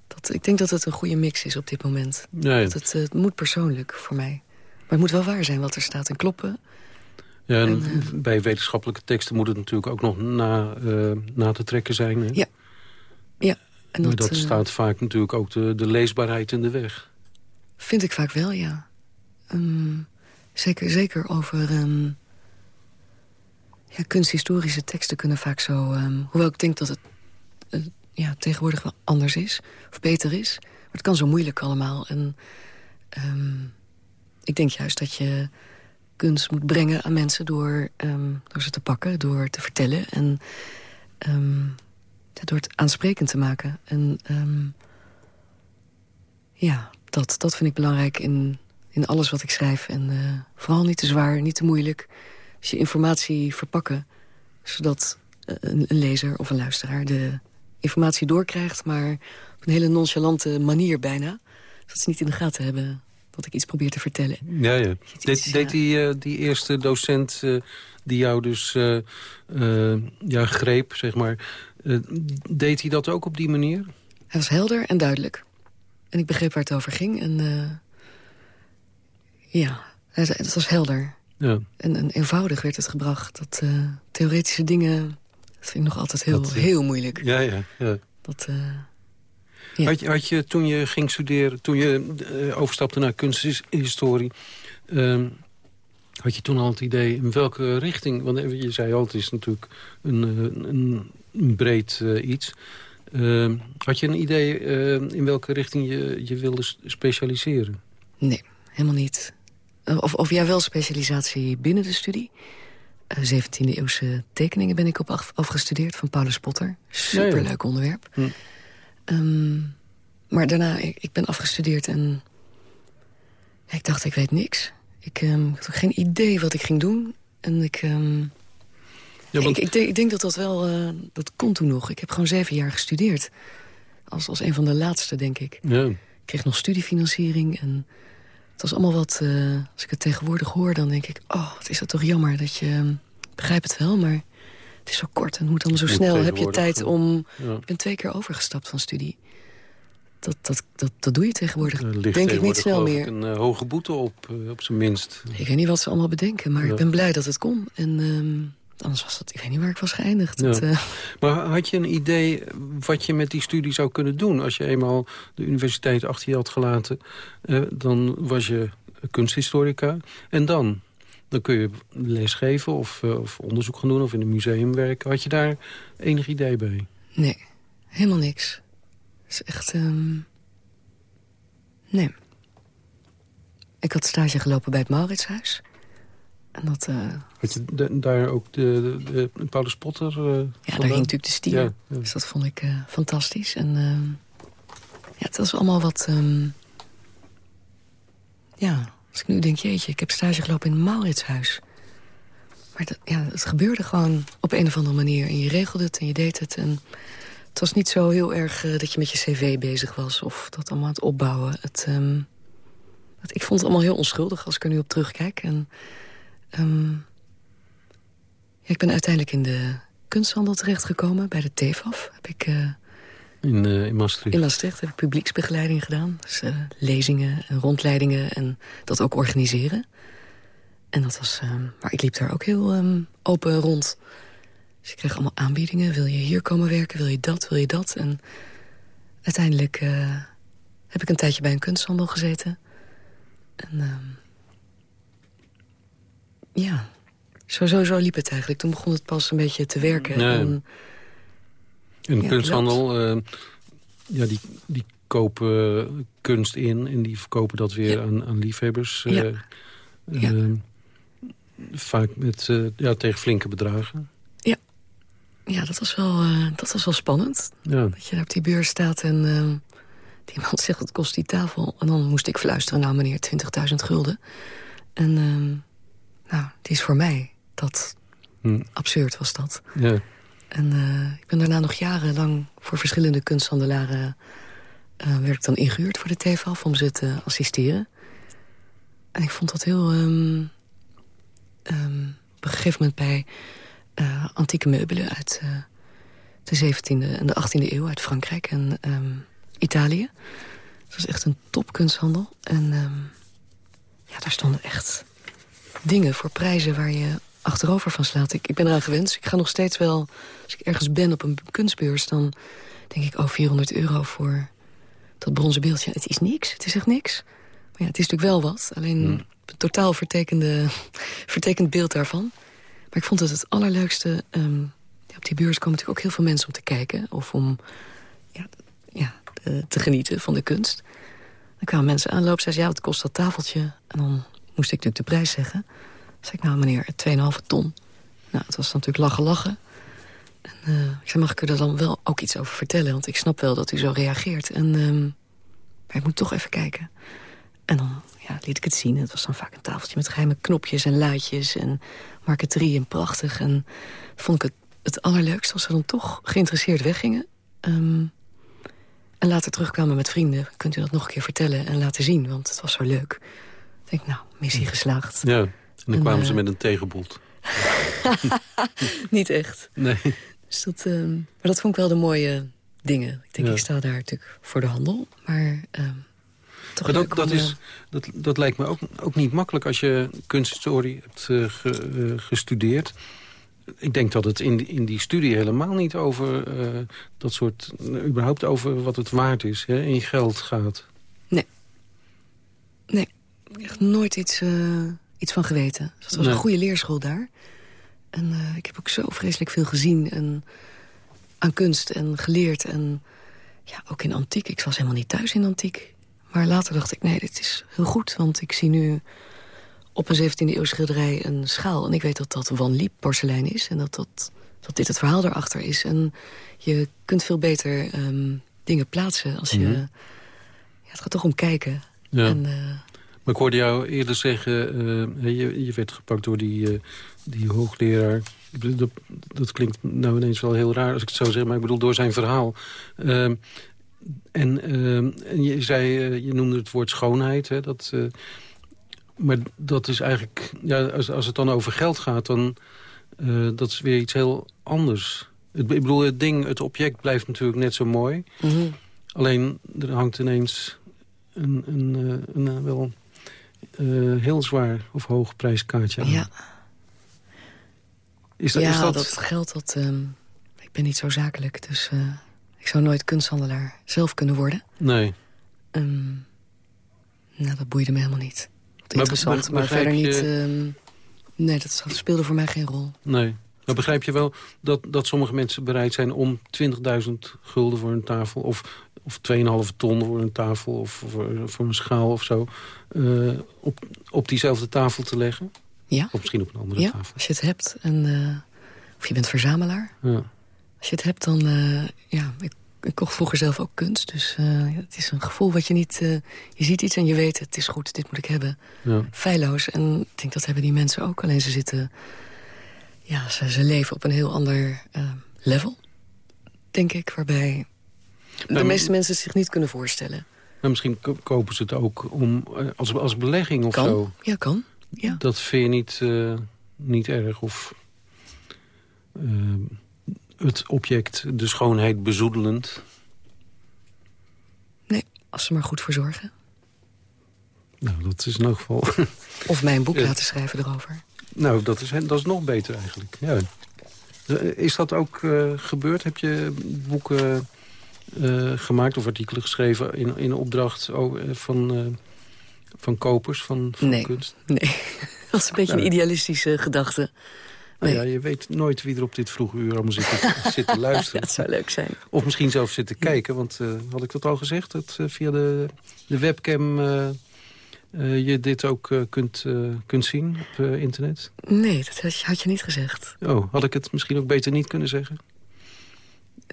Dat, ik denk dat het een goede mix is op dit moment. Dat het, eh, het moet persoonlijk voor mij. Maar het moet wel waar zijn wat er staat en kloppen. Ja, en En, eh, bij wetenschappelijke teksten moet het natuurlijk ook nog na, na te trekken zijn. Hè? Ja. Ja, en maar dat, dat eh, staat vaak natuurlijk ook de, de leesbaarheid in de weg. vind ik vaak wel, ja. Ehm, zeker, zeker over... ehm, ja, kunsthistorische teksten kunnen vaak zo... ehm, hoewel ik denk dat het ja, tegenwoordig wel anders is. Of beter is. Maar het kan zo moeilijk allemaal. En ehm, ik denk juist dat je kunst moet brengen aan mensen... door, ehm, door ze te pakken, door te vertellen. En ehm, door het aansprekend te maken. En ja, dat, dat vind ik belangrijk in, in alles wat ik schrijf. En eh, vooral niet te zwaar, niet te moeilijk. Dus je informatie verpakken. Zodat eh, een lezer of een luisteraar de informatie doorkrijgt... maar op een hele nonchalante manier bijna. Dat ze niet in de gaten hebben dat ik iets probeer te vertellen. Ja, ja. Deed, deed die, uh, die eerste docent uh, die jou dus uh, ja, greep, zeg maar... deed hij dat ook op die manier? Hij was helder en duidelijk. En ik begreep waar het over ging. En ja, het was helder. Ja. En, en, eenvoudig werd het gebracht. Dat theoretische dingen, dat vind ik nog altijd heel, dat, heel moeilijk. Ja, ja, ja. Dat... Ja. Had, je, had je toen je ging studeren, toen je uh, overstapte naar kunsthistorie... Uh, had je toen al het idee in welke richting... want je zei al, het is natuurlijk een, een, een breed iets... Uh, had je een idee in welke richting je, je wilde specialiseren? Nee, helemaal niet. Of, of ja, wel specialisatie binnen de studie. 17e-eeuwse tekeningen ben ik op af, afgestudeerd van Paulus Potter. Superleuk ja, ja. onderwerp. Hm. Um, maar daarna, ik, ik, ben afgestudeerd en ja, ik dacht, ik weet niks. Ik, um, ik had ook geen idee wat ik ging doen. En ik, um, ja, want... ik, ik, denk, ik, denk, dat dat wel, uh, dat kon toen nog. Ik heb gewoon zeven jaar gestudeerd. Als, als een van de laatste, denk ik. Ja. Ik kreeg nog studiefinanciering en het was allemaal wat... Uh, als ik het tegenwoordig hoor, dan denk ik... oh, wat is dat toch jammer dat je... Ik begrijp het wel, maar het is zo kort en moet dan zo snel. Heb je tijd om... Ja. Ik ben twee keer overgestapt van studie. Dat, dat, dat, dat doe je tegenwoordig, denk tegenwoordig ik niet snel meer. een uh, hoge boete op, op zijn minst. Ik weet niet wat ze allemaal bedenken, maar ja. ik ben blij dat het kon. En uh, anders was dat, ik weet niet waar ik was geëindigd. Ja. Het, uh... maar had je een idee wat je met die studie zou kunnen doen? Als je eenmaal de universiteit achter je had gelaten, dan was je kunsthistorica. En dan? Dan kun je lesgeven of, of onderzoek gaan doen of in een museum werken. Had je daar enig idee bij? Nee, helemaal niks is echt... Um... Nee. Ik had stage gelopen bij het Mauritshuis. En dat... Uh... Had je daar ook de, de, de Paulus Potter uh, Ja, daar ging natuurlijk de stier. Ja, ja. Dus dat vond ik uh, fantastisch. En uh, ja, het was allemaal wat... Um... Ja, als ik nu denk, jeetje, ik heb stage gelopen in het Mauritshuis. Maar dat, ja, het gebeurde gewoon op een of andere manier. En je regelde het en je deed het. En het was niet zo heel erg dat je met je cv bezig was... of dat allemaal aan het opbouwen. Het, um, het, ik vond het allemaal heel onschuldig als ik er nu op terugkijk. En, um, ja, ik ben uiteindelijk in de kunsthandel terechtgekomen. Bij de TEFAF heb ik... Uh, in, uh, in Maastricht? In Maastricht heb ik publieksbegeleiding gedaan. Dus lezingen en rondleidingen en dat ook organiseren. En dat was... maar ik liep daar ook heel um, open rond... Dus ik kreeg allemaal aanbiedingen. Wil je hier komen werken? Wil je dat? Wil je dat? En uiteindelijk heb ik een tijdje bij een kunsthandel gezeten. En ja, zo, zo, zo liep het eigenlijk. Toen begon het pas een beetje te werken. Ja. En, een ja, kunsthandel, uh, ja, die, die kopen kunst in en die verkopen dat weer ja. aan, aan liefhebbers. Ja. Vaak met, ja, tegen flinke bedragen. Ja, dat was wel, uh, dat was wel spannend. Ja. Dat je daar op die beurs staat en uh, die man zegt, het kost die tafel. En dan moest ik fluisteren, nou meneer, 20.000 gulden. En uh, nou, die is voor mij. Dat hm. absurd was dat. Ja. En ik ben daarna nog jarenlang voor verschillende kunsthandelaren... werd ik dan ingehuurd voor de TVAF om ze te assisteren. En ik vond dat heel... Um, um, op een gegeven moment bij uh, antieke meubelen uit uh, de 17e en de 18e eeuw uit Frankrijk en um, Italië. Het was echt een topkunsthandel. En ja, daar stonden echt dingen voor prijzen waar je achterover van slaat. Ik, ik ben eraan gewend. Dus ik ga nog steeds wel, als ik ergens ben op een kunstbeurs... dan denk ik, oh, 400 euro voor dat bronzen beeldje. Het is niks, het is echt niks. Maar ja, het is natuurlijk wel wat. Alleen hmm. een totaal vertekende, vertekend beeld daarvan. Maar ik vond het het allerleukste... Um, ja, op die beurs komen natuurlijk ook heel veel mensen om te kijken... of om ja, ja, te genieten van de kunst. Dan kwamen mensen aanlopen, zeiden ja, wat kost dat tafeltje? En dan moest ik natuurlijk de prijs zeggen. Zei ik, nou meneer, 2,5 ton. Nou, het was natuurlijk lachen, lachen. En, uh, ik zei, mag ik er dan wel ook iets over vertellen? Want ik snap wel dat u zo reageert. En, maar ik moet toch even kijken. En dan ja, liet ik het zien. Het was dan vaak een tafeltje met geheime knopjes en luidjes... en marqueterie en prachtig. En vond ik het het allerleukste als ze dan toch geïnteresseerd weggingen. Um, En later terugkwamen met vrienden. Kunt u dat nog een keer vertellen en laten zien? Want het was zo leuk. Ik denk, nou, missie geslaagd. Ja, en dan En, kwamen eh, ze met een tegenbod. Niet echt. Nee. Dus dat, ehm, maar dat vond ik wel de mooie dingen. Ik denk, Ja. ik sta daar natuurlijk voor de handel. Maar ehm, toch Maar dat, dat, om, is, eh, dat, dat lijkt me ook, ook niet makkelijk als je kunsthistorie hebt eh, ge- eh, gestudeerd. Ik denk dat het in, die- in die studie helemaal niet over eh, dat soort... eh, überhaupt over wat het waard is, hè, in geld gaat. Nee, echt nooit iets, eh, iets van geweten. Dus het was Nee. een goede leerschool daar. En eh, ik heb ook zo vreselijk veel gezien en aan kunst en geleerd. En ja, ook in antiek. Ik was helemaal niet thuis in antiek. Maar later dacht ik, nee, dit is heel goed. Want ik zie nu op een 17e eeuw schilderij een schaal. En ik weet dat dat Van Liep porselein is. En dat, dat, dat dit het verhaal erachter is. En je kunt veel beter ehm, dingen plaatsen als je... Mhm. Ja, het gaat toch om kijken. Ja. En, eh, Maar ik hoorde jou eerder zeggen, eh, je, je werd gepakt door die, eh, die hoogleraar. Dat, dat klinkt nou ineens wel heel raar als ik het zo zeg, maar ik bedoel door zijn verhaal. Ehm, en, ehm, en je zei, eh, je noemde het woord schoonheid. Hè, dat, maar dat is eigenlijk, ja, als, als het dan over geld gaat, dan dat is weer iets heel anders. Het, ik bedoel, het ding, het object blijft natuurlijk net zo mooi. mhm. Alleen er hangt ineens een, een, een, eh, wel uh, heel zwaar of hoog prijskaartje aan. Ja, Is dat, ja is dat... dat geld, dat, um, ik ben niet zo zakelijk. Dus uh, ik zou nooit kunsthandelaar zelf kunnen worden. Nee. Um, nou, dat boeide me helemaal niet. Interessant, maar, maar verder je... niet... Um, nee, dat speelde voor mij geen rol. Nee. Maar begrijp je wel dat, dat sommige mensen bereid zijn om 20.000 gulden voor een tafel... of, of 2,5 ton voor een tafel of voor, voor een schaal of zo... Uh, op, op diezelfde tafel te leggen? Ja. Of misschien op een andere ja, tafel. als je het hebt. En, uh, of je bent verzamelaar. Ja. Als je het hebt, dan... Uh, ja, ik, ik kocht vroeger zelf ook kunst. Dus het is een gevoel wat je niet... je ziet iets en je weet, het is goed, dit moet ik hebben. Ja. Feilloos. En ik denk, dat hebben die mensen ook. Alleen ze zitten... Ja, ze, ze leven op een heel ander level. Denk ik, waarbij... De meeste mensen zich niet kunnen voorstellen. Maar misschien kopen ze het ook om, als, als belegging of kan. zo. Ja, kan. Ja. Dat vind je niet, uh, niet erg of uh, het object, de schoonheid bezoedelend? Nee, als ze maar goed voor zorgen. Nou, dat is in elk geval... Of mij een boek laten schrijven erover. Nou, dat is, dat is nog beter eigenlijk. Ja. Is dat ook uh, gebeurd? Heb je boeken uh, gemaakt of artikelen geschreven in, in opdracht van, uh, van kopers van, van nee, kunst? Nee, dat is een beetje ja. een idealistische gedachte. Nee. Nou ja, je weet nooit wie er op dit vroege uur allemaal zit, zit te luisteren. dat zou leuk zijn. Of misschien zelfs zit te kijken, want uh, had ik dat al gezegd? Dat via de, de webcam je dit ook kunt, kunt zien op internet? Nee, dat had je niet gezegd. Oh, had ik het misschien ook beter niet kunnen zeggen?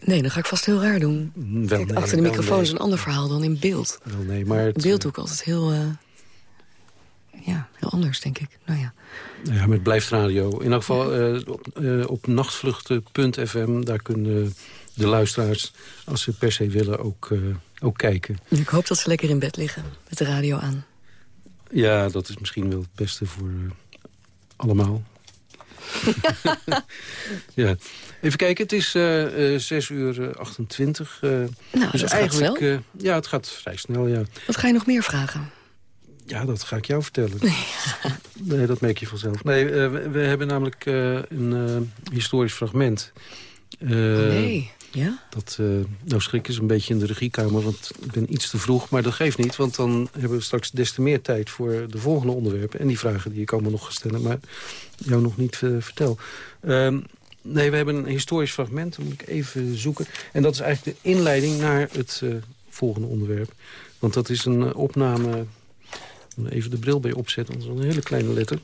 Nee, dan ga ik vast heel raar doen. Wel, Kijk, nee, achter de wel, microfoon nee. is een ander verhaal dan in beeld. Wel, nee, maar het, beeld doe ik altijd heel... Uh, ja, heel anders, denk ik. Nou ja. Ja, het blijft radio. In elk geval ja. uh, op, uh, op nachtvluchten.fm... daar kunnen de luisteraars, als ze per se willen, ook, ook kijken. Ik hoop dat ze lekker in bed liggen, met de radio aan. Ja, dat is misschien wel het beste voor allemaal. ja. Even kijken, het is uh, uh, 6 uur 28. Uh, nou, dus eigenlijk, gaat ja, het gaat vrij snel, ja. Wat ga je nog meer vragen? Ja, dat ga ik jou vertellen. nee, dat merk je vanzelf. Nee, we, we, hebben namelijk een historisch fragment. oh, nee, ja? Dat, nou, schrik is een beetje in de regiekamer, want ik ben iets te vroeg. Maar dat geeft niet, want dan hebben we straks des te meer tijd... voor de volgende onderwerpen en die vragen die ik allemaal nog ga stellen. Maar jou nog niet vertel. Uh, nee, we hebben een historisch fragment, dat moet ik even zoeken. En dat is eigenlijk de inleiding naar het uh, volgende onderwerp. Want dat is een uh, opname... Even de bril bij opzetten, want dat is een hele kleine letter.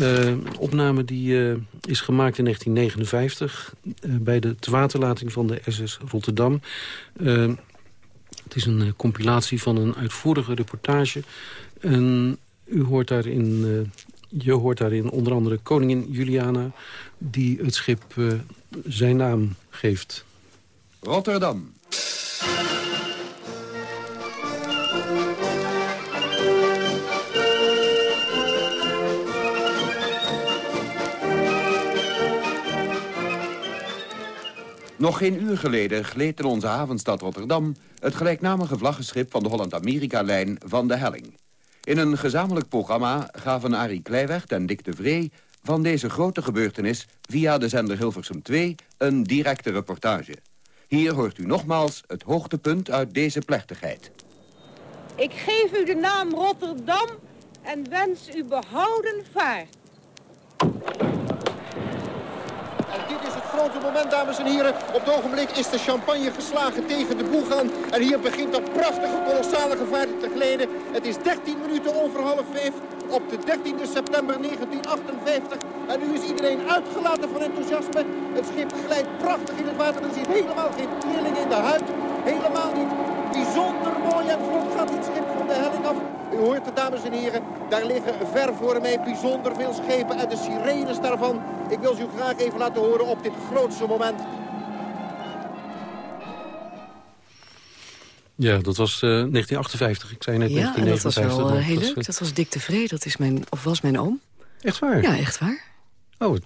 Uh, opname die is gemaakt in 1959... bij de tewaterlating van de SS Rotterdam. het is een compilatie van een uitvoerige reportage. En u hoort daarin... Je hoort daarin onder andere koningin Juliana... die het schip zijn naam geeft. Rotterdam. Nog geen uur geleden gleed in onze havenstad Rotterdam... het gelijknamige vlaggenschip van de Holland-Amerika-lijn van de Helling. In een gezamenlijk programma gaven Arie Kleiweg en Dick de Vree... van deze grote gebeurtenis via de zender Hilversum 2 een directe reportage. Hier hoort u nogmaals het hoogtepunt uit deze plechtigheid. Ik geef u de naam Rotterdam en wens u behouden vaart. En dit is het grote moment, dames en heren. Op het ogenblik is de champagne geslagen tegen de boeg aan. En hier begint dat prachtige, kolossale gevaarte te gleden. Het is 13 minuten over half vijf op de 13 september 1958. En nu is iedereen uitgelaten van enthousiasme. Het schip glijdt prachtig in het water. Er zit helemaal geen trilling in de huid. Helemaal niet. Bijzonder mooi en vlot gaat het schip van de helling af. U hoort het, dames en heren. Daar liggen ver voor mij bijzonder veel schepen en de sirenes daarvan. Ik wil ze u graag even laten horen op dit grootste moment. Ja, dat was uh, 1958. Ik zei net ja, 1959. dat was wel uh, heel dat leuk. was, Dat was Dick de Vree. Dat is mijn, of was mijn oom. Echt waar? Ja, echt waar. Oh,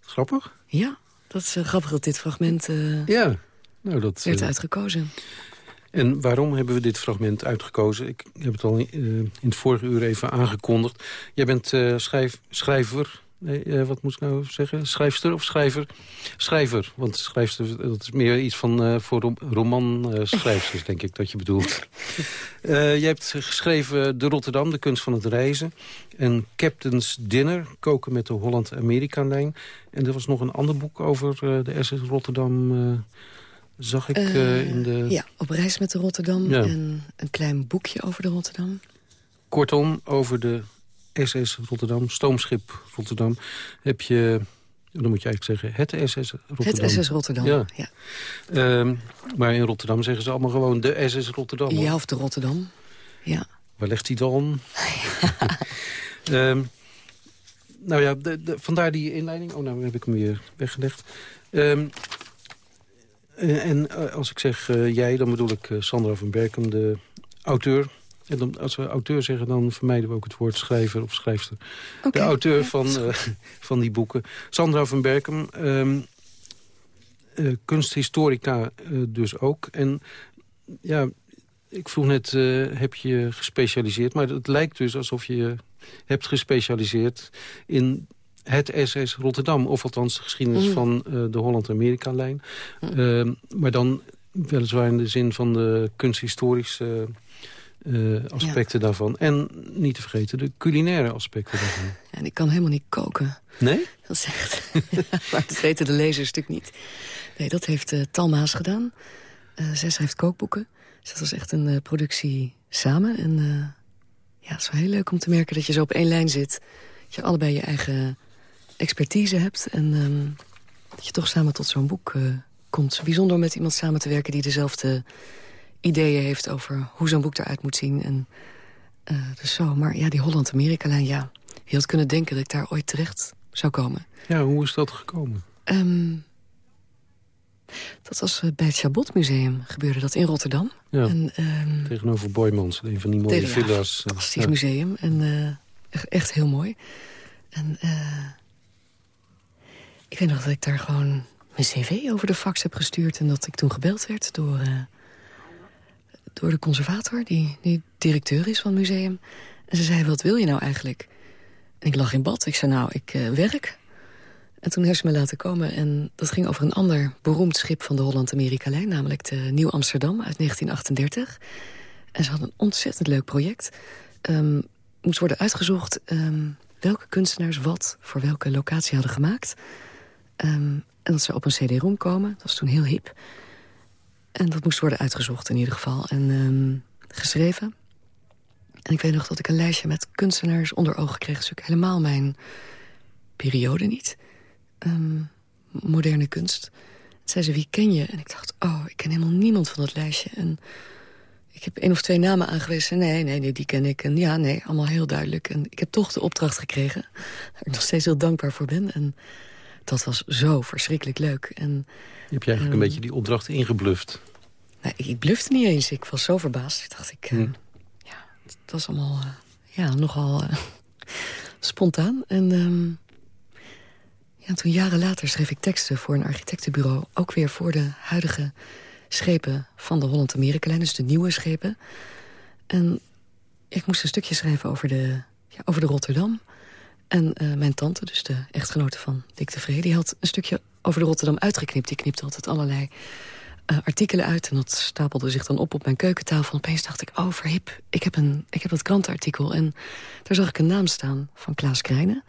grappig. Ja, dat is uh, grappig dat dit fragment uh, Ja, nou dat... werd eh, uitgekozen. En waarom hebben we dit fragment uitgekozen? Ik heb het al eh, in het vorige uur even aangekondigd. Jij bent eh, schrijf, schrijver... Nee, eh, wat moet ik nou zeggen? Schrijfster of schrijver? Schrijver, want schrijfster dat is meer iets van voor rom romanschrijfsters, denk ik dat je bedoelt. Jij hebt geschreven De Rotterdam, de kunst van het reizen. En Captain's Dinner, koken met de Holland-Amerika-lijn. En er was nog een ander boek over de SS Rotterdam... zag ik eh, Eh, in de... Ja, op reis met de Rotterdam. Ja. En een klein boekje over de Rotterdam. Kortom, over de SS Rotterdam, stoomschip Rotterdam... heb je, dan moet je eigenlijk zeggen, het SS Rotterdam. Het SS Rotterdam, Ja. ja. Ehm, maar in Rotterdam zeggen ze allemaal gewoon de SS Rotterdam. hoor. Ja, of de Rotterdam. Ja. Waar legt hij dan? Ehm, nou ja, de, de- vandaar die inleiding. Oh, nou heb ik hem weer weggelegd. Ehm, eh, en eh, als ik zeg eh, jij, dan bedoel ik eh, Sandra van Berkem, de auteur. En dan, als we auteur zeggen, dan vermijden we ook het woord schrijver of schrijfster. De auteur van, eh, van die boeken. Sandra van Berkem, ehm, eh, kunsthistorica eh, dus ook. En ja, ik vroeg net, eh, heb je gespecialiseerd? Maar het lijkt dus alsof je hebt gespecialiseerd in het SS Rotterdam. Of althans de geschiedenis Mm. van eh, de Holland-Amerika-lijn. Ehm, maar dan weliswaar in de zin van de kunsthistorische eh, aspecten daarvan. En niet te vergeten de culinaire aspecten daarvan. En ik kan helemaal niet koken. Nee? Dat is echt... maar dat weten de lezers natuurlijk niet. Nee, dat heeft eh Talmaas gedaan. Zij schrijft kookboeken. Dus dat was echt een productie samen. En ja, het is wel heel leuk om te merken dat je zo op één lijn zit. Dat je allebei je eigen expertise hebt. En ehm, dat je toch samen tot zo'n boek eh, komt. Bijzonder om met iemand samen te werken die dezelfde ideeën heeft over hoe zo'n boek eruit moet zien. En, eh, dus zo, maar ja, die Holland-Amerika-lijn, ja. Je had kunnen denken dat ik daar ooit terecht zou komen. Ja, hoe is dat gekomen? Ehm, dat was eh, bij het Chabot Museum, gebeurde dat in Rotterdam. Ja, En, ehm, tegenover Boymans, een van die mooie ja, villa's. eh, fantastisch ja. museum. En echt, echt heel mooi. En ik weet nog dat ik daar gewoon mijn cv over de fax heb gestuurd... en dat ik toen gebeld werd door, eh, door de conservator... Die, die directeur is van het museum. En ze zei, wat wil je nou eigenlijk? En ik lag in bad. Ik zei, nou, ik eh, werk. En toen heeft ze me laten komen. En dat ging over een ander beroemd schip van de Holland-Amerika-lijn... namelijk de Nieuw Amsterdam uit 1938. En ze hadden een ontzettend leuk project. Ehm moest worden uitgezocht ehm, welke kunstenaars wat... voor welke locatie hadden gemaakt. Ehm, en dat zou op een cd-rom komen. Dat was toen heel hip. En dat moest worden uitgezocht in ieder geval. En ehm, geschreven. En ik weet nog dat ik een lijstje met kunstenaars onder ogen kreeg. Dat is natuurlijk helemaal mijn periode niet. Ehm, moderne kunst. Toen zei ze, wie ken je? En ik dacht, oh, ik ken helemaal niemand van dat lijstje. En ik heb één of twee namen aangewezen. Nee, nee, nee, die ken ik. En ja, nee, allemaal heel duidelijk. En ik heb toch de opdracht gekregen. Waar ik nog steeds heel dankbaar voor ben. En dat was zo verschrikkelijk leuk. En Je hebt je eigenlijk Ehm, een beetje die opdracht ingebluft. nou, ik, ik blufte niet eens. Ik was zo verbaasd. Ik dacht, ik, eh, Hm. ja, het was allemaal eh, ja, nogal eh, spontaan. En ehm, Ja, toen jaren later schreef ik teksten voor een architectenbureau. Ook weer voor de huidige schepen van de Holland-Amerika-lijn. Dus de nieuwe schepen. En ik moest een stukje schrijven over de, ja, over de Rotterdam. En uh, mijn tante, dus de echtgenote van Dick de Vrede... die had een stukje over de Rotterdam uitgeknipt. Die knipte altijd allerlei uh, artikelen uit. En dat stapelde zich dan op op mijn keukentafel. En opeens dacht ik, oh verhip, ik heb, een, ik heb dat krantenartikel. En daar zag ik een naam staan van Klaas Krijnen.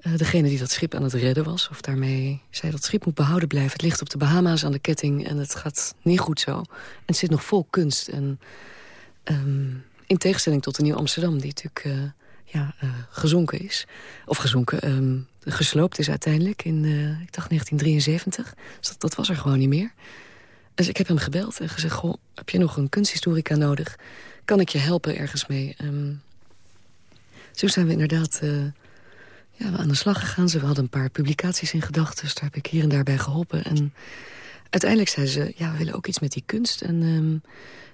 Uh, degene die dat schip aan het redden was. Of daarmee zei dat schip moet behouden blijven. Het ligt op de Bahama's aan de ketting en het gaat niet goed zo. En het zit nog vol kunst. En um, in tegenstelling tot de Nieuw Amsterdam, die natuurlijk ja, uh, gezonken is. Of gezonken, um, gesloopt is uiteindelijk in, ik dacht 1973. Dus dat, was er gewoon niet meer. Dus ik heb hem gebeld en gezegd... Goh, heb je nog een kunsthistorica nodig? Kan ik je helpen ergens mee? Um, zo zijn we inderdaad uh, ja, aan de slag gegaan. Ze hadden een paar publicaties in gedachten. Dus daar heb ik hier en daar bij geholpen. En uiteindelijk zei ze, ja, we willen ook iets met die kunst. En um,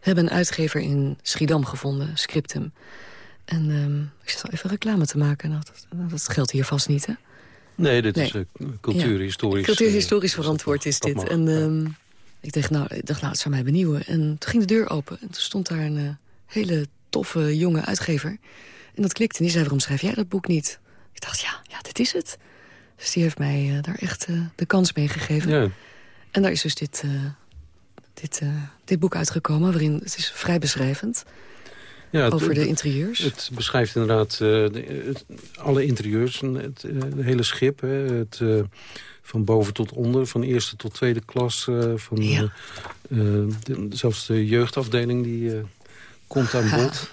hebben een uitgever in Schiedam gevonden, Scriptum. En um, ik zit al even reclame te maken. Nou, dat, dat geldt hier vast niet, hè? Nee, dit nee. is uh, cultuurhistorisch... Ja, cultuurhistorisch uh, verantwoord is dit. Mag, en um, ik dacht, nou, ik dacht, nou, het zou mij benieuwen. En toen ging de deur open en toen stond daar een uh, hele toffe jonge uitgever. En dat klikte en die zei, waarom schrijf jij dat boek niet? Ik dacht, ja, ja dit is het. Dus die heeft mij uh, daar echt de kans mee gegeven. Ja. En daar is dus dit, dit, dit boek uitgekomen, waarin het is vrij beschrijvend ja, over het, de interieurs. Het beschrijft inderdaad de, het, alle interieurs, het, het hele schip, hè, het van boven tot onder, van eerste tot tweede klas. Uh, van, ja. de, zelfs de jeugdafdeling die komt aan bod.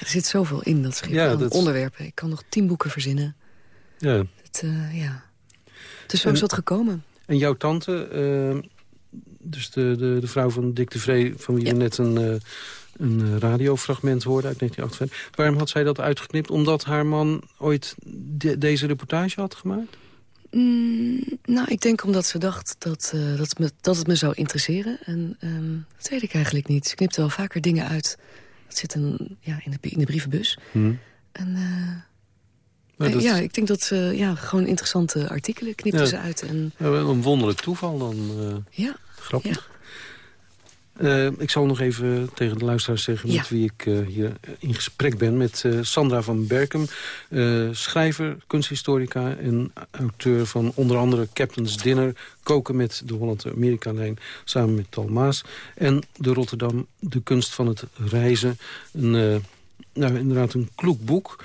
Er zit zoveel in, dat schip, ja, dat... onderwerpen. Ik kan nog tien boeken verzinnen. Ja. Het, ja. Dus zo is dat gekomen. En jouw tante, dus de, de, de vrouw van Dick de Vree... van wie ja. we net een, een radiofragment hoorden uit 1958... waarom had zij dat uitgeknipt? Omdat haar man ooit de, deze reportage had gemaakt? Mm, nou, ik denk omdat ze dacht dat, uh, dat, me, dat het me zou interesseren. En um, dat weet ik eigenlijk niet. Ze knipte wel vaker dingen uit. Dat zit een, ja, in, de, in de brievenbus. Hmm. En uh, dat... ja, ik denk dat ze ja, gewoon interessante artikelen knipte ja. ze uit. En... Ja, een wonderlijk toeval dan. Uh, ja. Grappig. Uh, ik zal nog even tegen de luisteraars zeggen... met wie ik uh, hier in gesprek ben. Met uh, Sandra van Berkem, schrijver, kunsthistorica... en auteur van onder andere Captain's Dinner... Koken met de Holland-Amerika-lijn samen met Talmaas. En de Rotterdam, de kunst van het reizen. Een, nou, inderdaad een kloek boek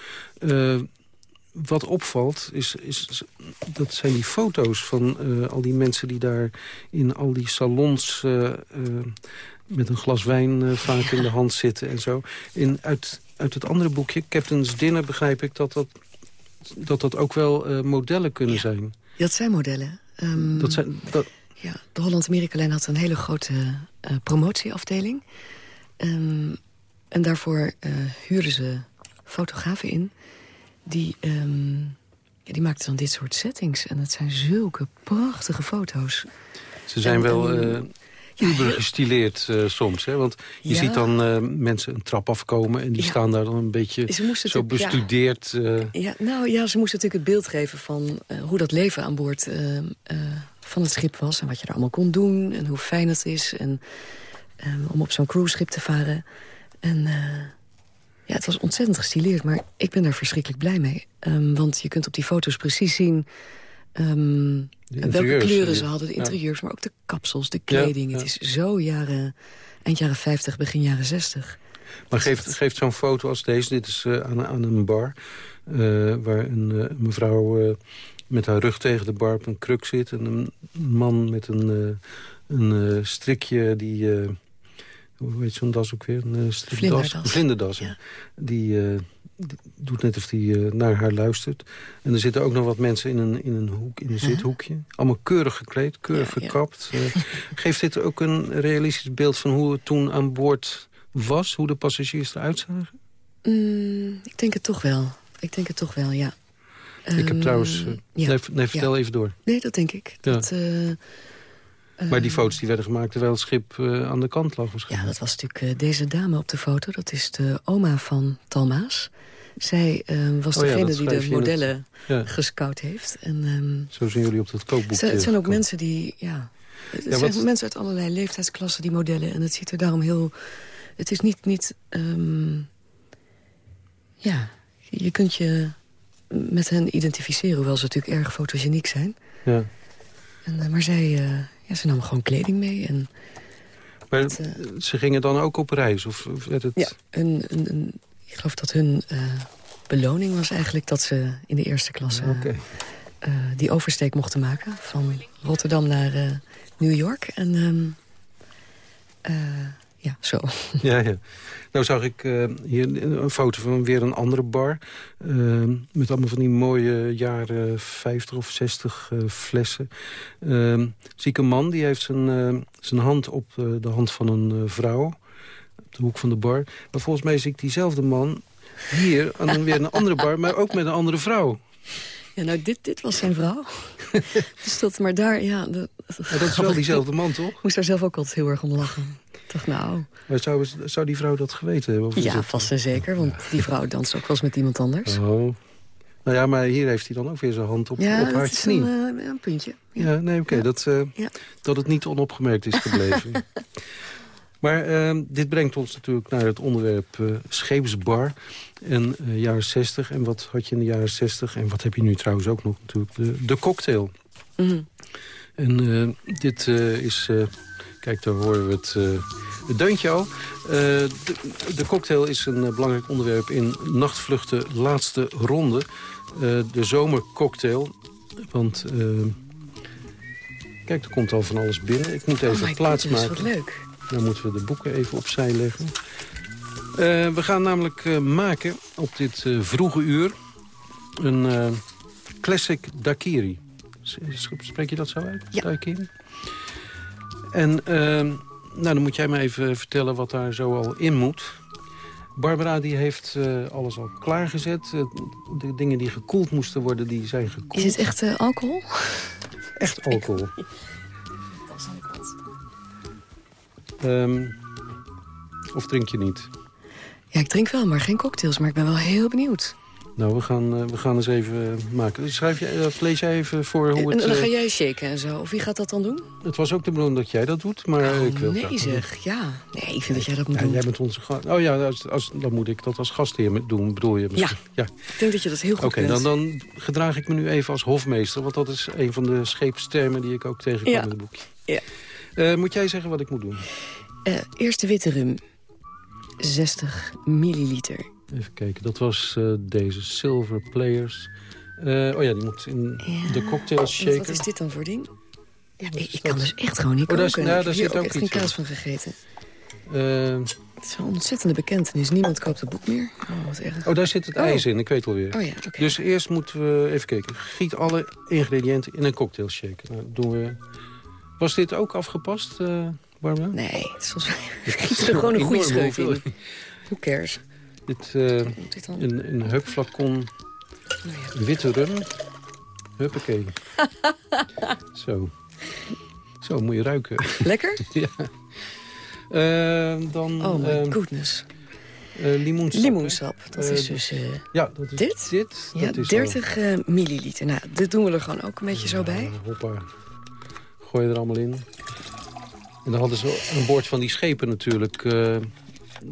wat opvalt, is, is, dat zijn die foto's van uh, al die mensen die daar in al die salons... Uh, uh, met een glas wijn vaak in de hand zitten en zo. In, uit, uit het andere boekje, Captain's Dinner, begrijp ik dat dat, dat, dat ook wel modellen kunnen ja. zijn. Dat zijn modellen. Um, dat zijn, dat... Ja, de Holland-Amerika-lijn had een hele grote promotieafdeling. Um, en daarvoor huurden ze fotografen in die, um, ja, die maakte dan dit soort settings. En het zijn zulke prachtige foto's. Ze zijn en, wel uh, uber gestileerd uh, soms. Hè? Want je ja. ziet dan uh, mensen een trap afkomen... en die ja. staan daar dan een beetje zo bestudeerd. Ja. nou ja, ze moesten natuurlijk het beeld geven van hoe dat leven aan boord van het schip was. En wat je er allemaal kon doen en hoe fijn het is. En om op zo'n cruiseschip te varen. En ja, het was ontzettend gestileerd, maar ik ben daar verschrikkelijk blij mee. Um, want je kunt op die foto's precies zien... Um, welke kleuren ze hadden, de interieurs, ja. maar ook de kapsels, de kleding. Ja, ja. Het is zo jaren, eind jaren 50, begin jaren 60. Maar geeft, geeft zo'n foto als deze, dit is uh, aan, aan, een bar... Uh, waar een uh, mevrouw met haar rug tegen de bar op een kruk zit... en een man met een, een strikje die hoe heet zo'n das ook weer? Een uh, vlinderdas. Een vlinderdas. Ja. Die, uh, die, doet net of hij uh, naar haar luistert. En er zitten ook nog wat mensen in een, in een, hoek, in een -huh. zithoekje. Allemaal keurig gekleed, keurig ja, gekapt. Ja. geeft dit ook een realistisch beeld van hoe het toen aan boord was? Hoe de passagiers eruit zagen? Mm, ik denk het toch wel. Ik denk het toch wel, ja. Ik um, heb trouwens... nee, nee, vertel even door. Nee, dat denk ik. Dat, maar die foto's die werden gemaakt terwijl het schip uh, aan de kant lag waarschijnlijk. Ja, dat was natuurlijk uh, deze dame op de foto. Dat is de oma van Talmaas. Zij ehm, was Oh degene die de het- modellen ja. gescout heeft. En, ehm, Zo zien jullie op dat kookboekje. het, zijn, ook mensen die... Ja, het Ja, zijn wat- mensen uit allerlei leeftijdsklassen die modellen. En het ziet er daarom heel... Het is niet... niet ehm, ja, je kunt je met hen identificeren... hoewel ze natuurlijk erg fotogeniek zijn. Ja. En, eh, maar zij... eh, ja, ze namen gewoon kleding mee. En Maar ze gingen dan ook op reis? Of werd het... Ja, een, een, een- ik geloof dat hun eh, beloning was eigenlijk dat ze in de eerste klasse eh, die oversteek mochten maken. Van Rotterdam naar eh, New York. En eh, ja, zo. Ja, ja. Nou zag ik eh, hier een foto van weer een andere bar. eh, met allemaal van die mooie jaren 50 of 60 eh, flessen. Zie ik een man die heeft zijn, zijn hand op de hand van een vrouw. Op de hoek van de bar. Maar volgens mij zie ik diezelfde man hier aan een, weer een andere bar. Maar ook met een andere vrouw. Ja, nou, dit, dit was zijn vrouw. dus dat, maar daar, ja... Dat is wel diezelfde man, toch? Ik moest daar zelf ook altijd heel erg om lachen. Dacht, nou... Maar zou, zou die vrouw dat geweten hebben? Of is Ja, het- vast en zeker, want die vrouw danst ook wel eens met iemand anders. Oh. Nou ja, maar hier heeft hij dan ook weer zijn hand op, ja, op dat haar is knie. een, eh, een puntje. Ja, nee, oké. dat, eh, dat het niet onopgemerkt is gebleven. maar eh, dit brengt ons natuurlijk naar het onderwerp eh, scheepsbar en jaren 60. En wat had je in de jaren 60? En wat heb je nu trouwens ook nog natuurlijk? De, de cocktail. Mhm. En dit is... kijk, daar horen we het, eh, het deuntje al. Eh, de, de cocktail is een eh, belangrijk onderwerp in Nachtvluchten laatste ronde. De zomercocktail. Want... Kijk, er komt al van alles binnen. Ik moet Oh even plaats maken. wat leuk. Dan moeten we de boeken even opzij leggen. We gaan namelijk maken op dit vroege uur een classic daiquiri. S- Spreek je dat zo uit? Ja. Daiquiri? En eh, nou, dan moet jij me even vertellen wat daar zo al in moet. Barbara die heeft eh, alles al klaargezet. Eh, de dingen die gekoeld moesten worden, die zijn gekoeld. Is het echt eh, alcohol? Echt alcohol. Ehm, of drink je niet? Ja, ik drink wel, maar geen cocktails. Maar ik ben wel heel benieuwd. Nou, we gaan, eh, we gaan eens even eh, maken. Schrijf je, eh, of lees jij even voor hoe En het... dan eh, ga jij shaken en zo. Of wie gaat dat dan doen? Het was ook de bedoeling dat jij dat doet, maar eh, ik wil nee zeg, ja. Nee, ik vind dat jij dat moet Ja, doen. jij bent onze gast. Oh ja, als, als, dan moet ik dat als gastheer met doen, bedoel je misschien? Ja. Ik denk dat je dat heel goed Oké, kunt. dan, dan gedraag ik me nu even als hofmeester. Want dat is een van de scheepstermen die ik ook tegenkom Ja. in het boekje. Ja. Moet jij zeggen wat ik moet doen? Eh, eerste witte rum. 60 milliliter. Even kijken, dat was eh, deze Silver Players. Eh, oh ja, die moet in de cocktail shaker. Wat is dit dan voor ding? Ja, ik, ik kan dus echt gewoon niet Oh, daar is- koken. ja, ik daar heb hier zit ook echt geen kaas van gegeten. Eh, Het is een ontzettende bekentenis. Niemand koopt het boek meer. Oh, wat erg. oh, daar zit het Oh. ijs in, ik weet het alweer. Oh ja, oké. Dus eerst moeten we even kijken. Giet alle ingrediënten in een cocktail shaker. Nou, dat doen we... Was dit ook afgepast, Barbara? Nee, het is volgens mij... Ik er gewoon een goede scheut in. Who cares? Dit, dan? een, een hupflacon witte rum. Huppakee. Zo. Zo, moet je ruiken. Lekker? ja. Eh, dan... Oh my eh, goodness. eh, limoensap. Limoensap, dat is dus... Ja, dat is dit? dit. ja, dat is al- 30 eh, milliliter. Nou, dit doen we er gewoon ook een beetje zo bij. Hoppa. Gooi je er allemaal in. En dan hadden ze aan boord van die schepen natuurlijk...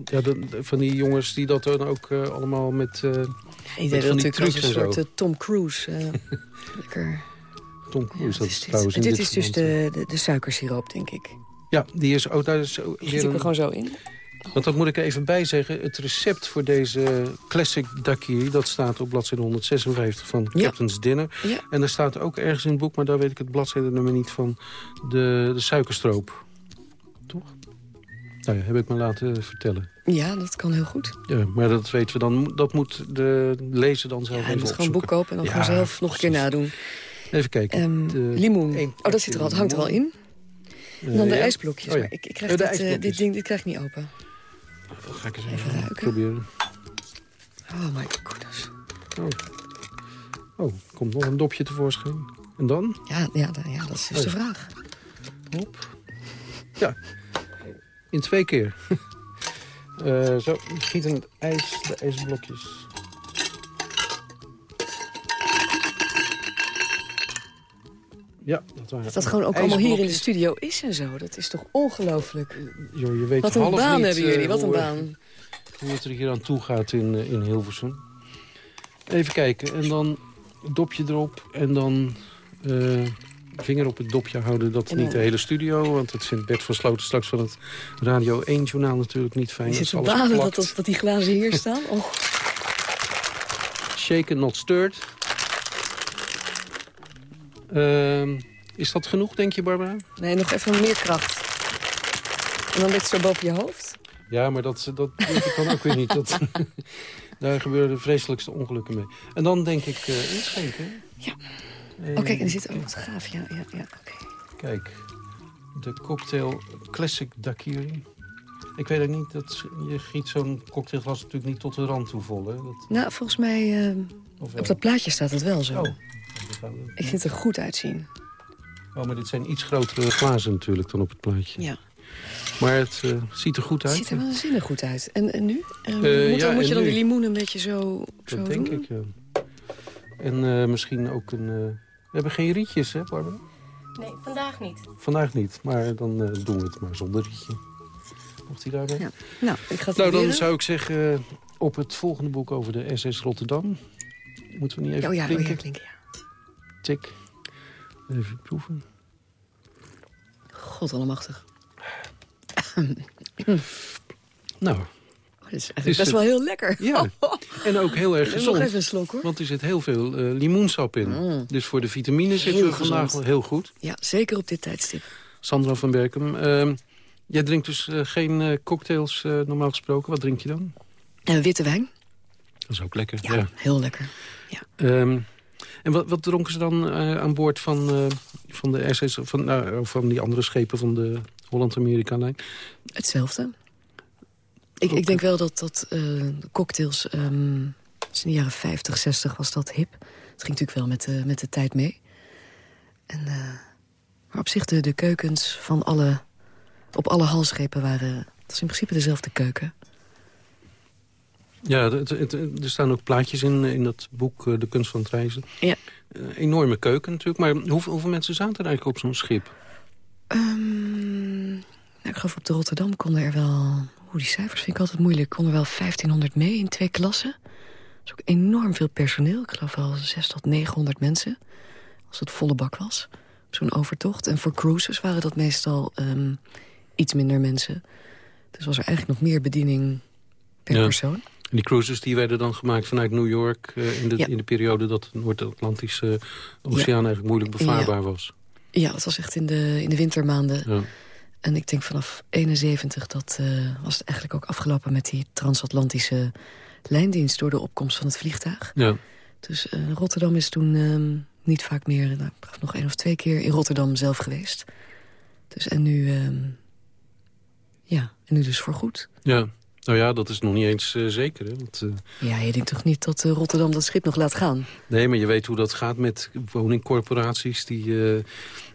ja, de- van die jongens die dat dan ook eh, allemaal met... die van deden dat natuurlijk als een en soort eh, Tom Cruise. eh, lekker. Tom Cruise, dat is trouwens dit dit is dus de, de, de suikersiroop, denk ik. Ja, die is ook... Daar is ook ik er gewoon zo in. Want dat moet ik er even bij zeggen. Het recept voor deze classic daiquiri... dat staat op bladzijde 156 van Captain's Dinner. Ja. En daar staat ook ergens in het boek... maar daar weet ik het bladzijdenummer niet van... de, de suikerstroop. Toch? Nou heb ik me laten vertellen. Ja, dat kan heel goed. Ja, maar dat weten we dan. Dat moet de lezer dan zelf Ja, je even moet gewoon een opzoeken. boek kopen en dan Ja, gewoon zelf nog een keer nadoen. Even kijken. Ehm, De- limoen. Oh, dat zit er al, het hangt er al in. En dan Eh, de ja. ijsblokjes. Oh ja. Maar ik, ik krijg Oh, de dit, eh, ijsblokjes. dit ding dit krijg ik niet open. Dat ga ik eens Even even, ruiken. proberen. Oh my goodness. Oh. oh, komt nog een dopje tevoorschijn. En dan? Ja, ja, ja dat is dus Oh. de vraag. Hop. Ja, in twee keer. uh, zo, het ijs, de ijsblokjes. Ja, dat waren Dat dat gewoon ook allemaal hier in de studio is en zo. Dat is toch ongelooflijk. Eh, jo, je weet Wat een baan hebben jullie, eh, wat een baan. Hoe het er hier aan toe gaat in, in Hilversum. Even kijken, en dan dopje erop en dan vinger op het dopje houden. Dat niet de hele studio. Want dat vindt Bert van Sloten straks van het Radio 1-journaal natuurlijk niet fijn. Je Dat zit te baden dat, dat, dat die glazen hier staan. Oh. Shaken, not stirred. Ehm, is dat genoeg, denk je, Barbara? Nee, nog even meer kracht. En dan ligt het zo boven je hoofd. Ja, maar dat, dat, dat kan ook weer niet. Dat, daar gebeuren de vreselijkste ongelukken mee. En dan denk ik eh inschenken. Ja. Eh, Oh, kijk, en er zit ook wat gaaf. Ja, ja, ja. oké. Kijk, de cocktail Classic Daiquiri. Ik weet ook niet, dat, je giet zo'n cocktailglas natuurlijk niet tot de rand toe vol. Hè? Dat, Nou, volgens mij... eh, op dat plaatje staat het wel zo. Oh. Ik vind het er goed uitzien. oh, maar dit zijn iets grotere glazen natuurlijk dan op het plaatje. Ja. Maar het eh, ziet er goed Het uit. ziet er wel zinnig goed uit. En, en nu? Eh, moet, ja, dan, moet je dan nu? die limoen een beetje zo, zo Dat denk doen? ik, ja. En misschien ook een... we hebben geen rietjes, hè, Barbara? Nee, vandaag niet. Vandaag niet, maar dan eh, doen we het maar zonder rietje. Mocht hij daarbij? Ja. Nou, ik ga het Nou, dan zou ik zeggen, eh, op het volgende boek over de SS Rotterdam. Moeten we niet even Oh ja, oh ja, klinken? klinken, ja. Tik. Even proeven. God allemachtig. Nou, Is Het eigenlijk is, best wel heel lekker. ja. En ook heel erg Nog gezond. even een slok, hoor. Want er zit heel veel eh, limoensap in. Dus voor de vitamine zitten Heel we vandaag wel heel goed. Ja, zeker op dit tijdstip. Sandra van Berkem, ehm, jij drinkt dus eh, geen eh, cocktails eh, normaal gesproken. Wat drink je dan? En witte wijn? Dat is ook lekker. Ja, Ja. heel lekker. Ehm, en wat, wat dronken ze dan eh, aan boord van, eh, van de SS, van, nou, van die andere schepen van de Holland-Amerika-lijn? Hetzelfde. Ik, ik denk wel dat, dat eh, cocktails... ehm, dus in de jaren 50, 60 was dat hip. Het ging natuurlijk wel met de, met de tijd mee. En, eh, maar op zich, de, de keukens van alle... op alle halschepen waren... Het is in principe dezelfde keuken. Ja, het, er staan ook plaatjes in, in dat boek eh, De Kunst van het Reizen. Ja. Enorme keuken natuurlijk. Maar hoeveel, hoeveel mensen zaten er eigenlijk op zo'n schip? Ehm, nou, ik geloof op de Rotterdam konden er wel... Hoe die cijfers vind ik altijd moeilijk. Konden wel 1500 mee in twee klassen. Dat is ook enorm veel personeel. Ik geloof wel 600 tot 900 mensen. Als het volle bak was. Op zo'n overtocht. En voor cruises waren dat meestal ehm, iets minder mensen. Dus was er eigenlijk nog meer bediening per Ja. persoon. En die cruises die werden dan gemaakt vanuit New York... eh, in, de, Ja. in de periode dat de Noord-Atlantische Oceaan eigenlijk moeilijk bevaarbaar was. Ja, dat was echt in de, in de wintermaanden. En ik denk vanaf 71 dat eh, was het eigenlijk ook afgelopen met die transatlantische lijndienst door de opkomst van het vliegtuig. Ja. Dus eh, Rotterdam is toen ehm, niet vaak meer, nou, nog één of twee keer in Rotterdam zelf geweest. Dus en nu, ehm, ja, en nu dus voorgoed. ja. Nou ja, dat is nog niet eens eh, zeker. Hè? Want, Ja, je denkt toch niet dat Rotterdam dat schip nog laat gaan? nee, maar je weet hoe dat gaat met woningcorporaties... die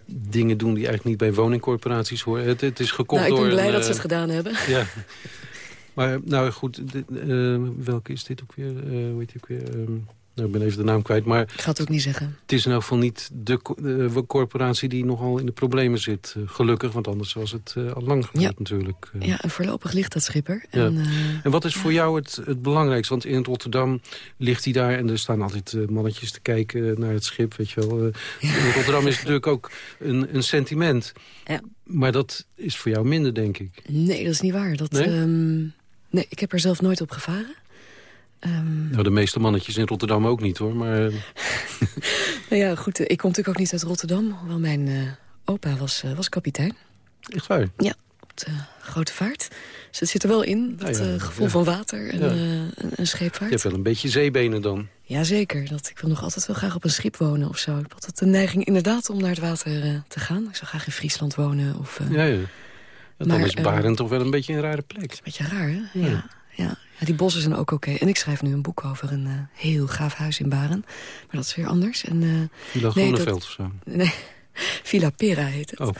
dingen doen die eigenlijk niet bij woningcorporaties horen. Het, het is gekocht nou, ik ben door blij een, dat ze eh, het gedaan hebben. Ja. Maar nou goed, dit, eh, welke is dit ook weer? Eh hoe heet die ook weer? Ehm, nou, ik ben even de naam kwijt. Maar Ik ga het ook niet zeggen. het is in elk geval niet de eh, corporatie die nogal in de problemen zit. eh, gelukkig, want anders was het eh, al lang gebeurd Ja. natuurlijk. eh. Ja, en voorlopig ligt dat schipper. Ja. En, En wat is voor jou het, het belangrijkste? Want in Rotterdam ligt hij daar en er staan altijd mannetjes te kijken naar het schip. Weet je wel. Eh, Rotterdam is natuurlijk ook een, een sentiment. Ja. Maar dat is voor jou minder, denk ik. Nee, dat is niet waar. Dat, Nee? ehm, nee, ik heb er zelf nooit op gevaren. Ehm, Nou, de meeste mannetjes in Rotterdam ook niet, hoor. Maar eh, nou ja, goed, eh, ik kom natuurlijk ook niet uit Rotterdam. Hoewel mijn eh, opa was, was kapitein. echt waar. Ja, op de grote vaart. Dus het zit er wel in, dat Nou ja, eh, gevoel ja. van water en Ja. een, een Je scheepvaart. hebt wel een beetje zeebenen dan. Jazeker, dat, ik wil nog altijd wel graag op een schip wonen of zo. Ik heb altijd de neiging inderdaad om naar het water te gaan. Ik zou graag in Friesland wonen. Of, Ja, ja. Dan Maar, is Barend toch wel een beetje een rare plek. Beetje raar, hè? Ja. Ja. Ja, die bossen zijn ook oké. En ik schrijf nu een boek over een eh, heel gaaf huis in Baren. Maar dat is weer anders. En, eh, Villa nee, Groeneveld of zo. Nee, Villa Pera heet het. Oh.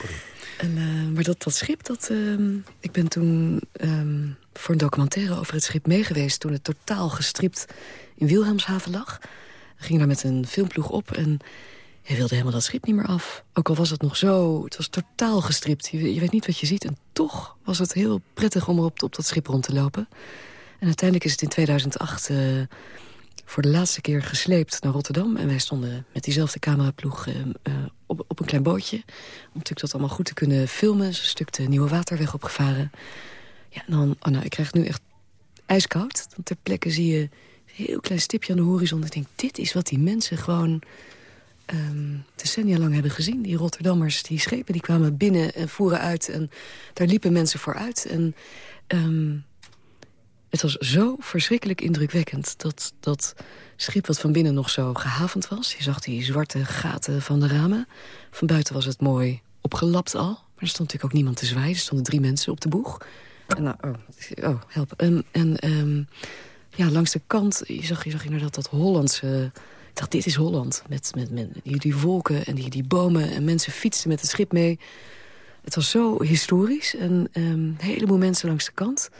En, eh, maar dat, dat schip, dat, ehm, ik ben toen ehm, voor een documentaire over het schip meegeweest... toen het totaal gestript in Wilhelmshaven lag. We gingen daar met een filmploeg op. En hij wilde helemaal dat schip niet meer af. Ook al was het nog zo, het was totaal gestript. Je, je weet niet wat je ziet. En toch was het heel prettig om er op, op dat schip rond te lopen. En uiteindelijk is het in 2008 uh, voor de laatste keer gesleept naar Rotterdam. En wij stonden met diezelfde cameraploeg uh, op, op een klein bootje. Om natuurlijk dat allemaal goed te kunnen filmen. Een stuk de Nieuwe Waterweg opgevaren. Ja, dan, oh nou, ik krijg het nu echt ijskoud. Ter plekke zie je een heel klein stipje aan de horizon. Ik denk, dit is wat die mensen gewoon um, decennia lang hebben gezien. Die Rotterdammers, die schepen, die kwamen binnen en voeren uit. En daar liepen mensen vooruit. En um, het was zo verschrikkelijk indrukwekkend. Dat, dat schip wat van binnen nog zo gehavend was. Je zag die zwarte gaten van de ramen. Van buiten was het mooi opgelapt al. Maar er stond natuurlijk ook niemand te zwaaien. Er stonden drie mensen op de boeg. En nou, oh, oh help. En, en um, ja, langs de kant je zag je zag inderdaad dat Hollandse... Ik dacht, dit is Holland. Met, met, met die, die wolken en die, die bomen en mensen fietsten met het schip mee. Het was zo historisch. En um, een heleboel mensen langs de kant.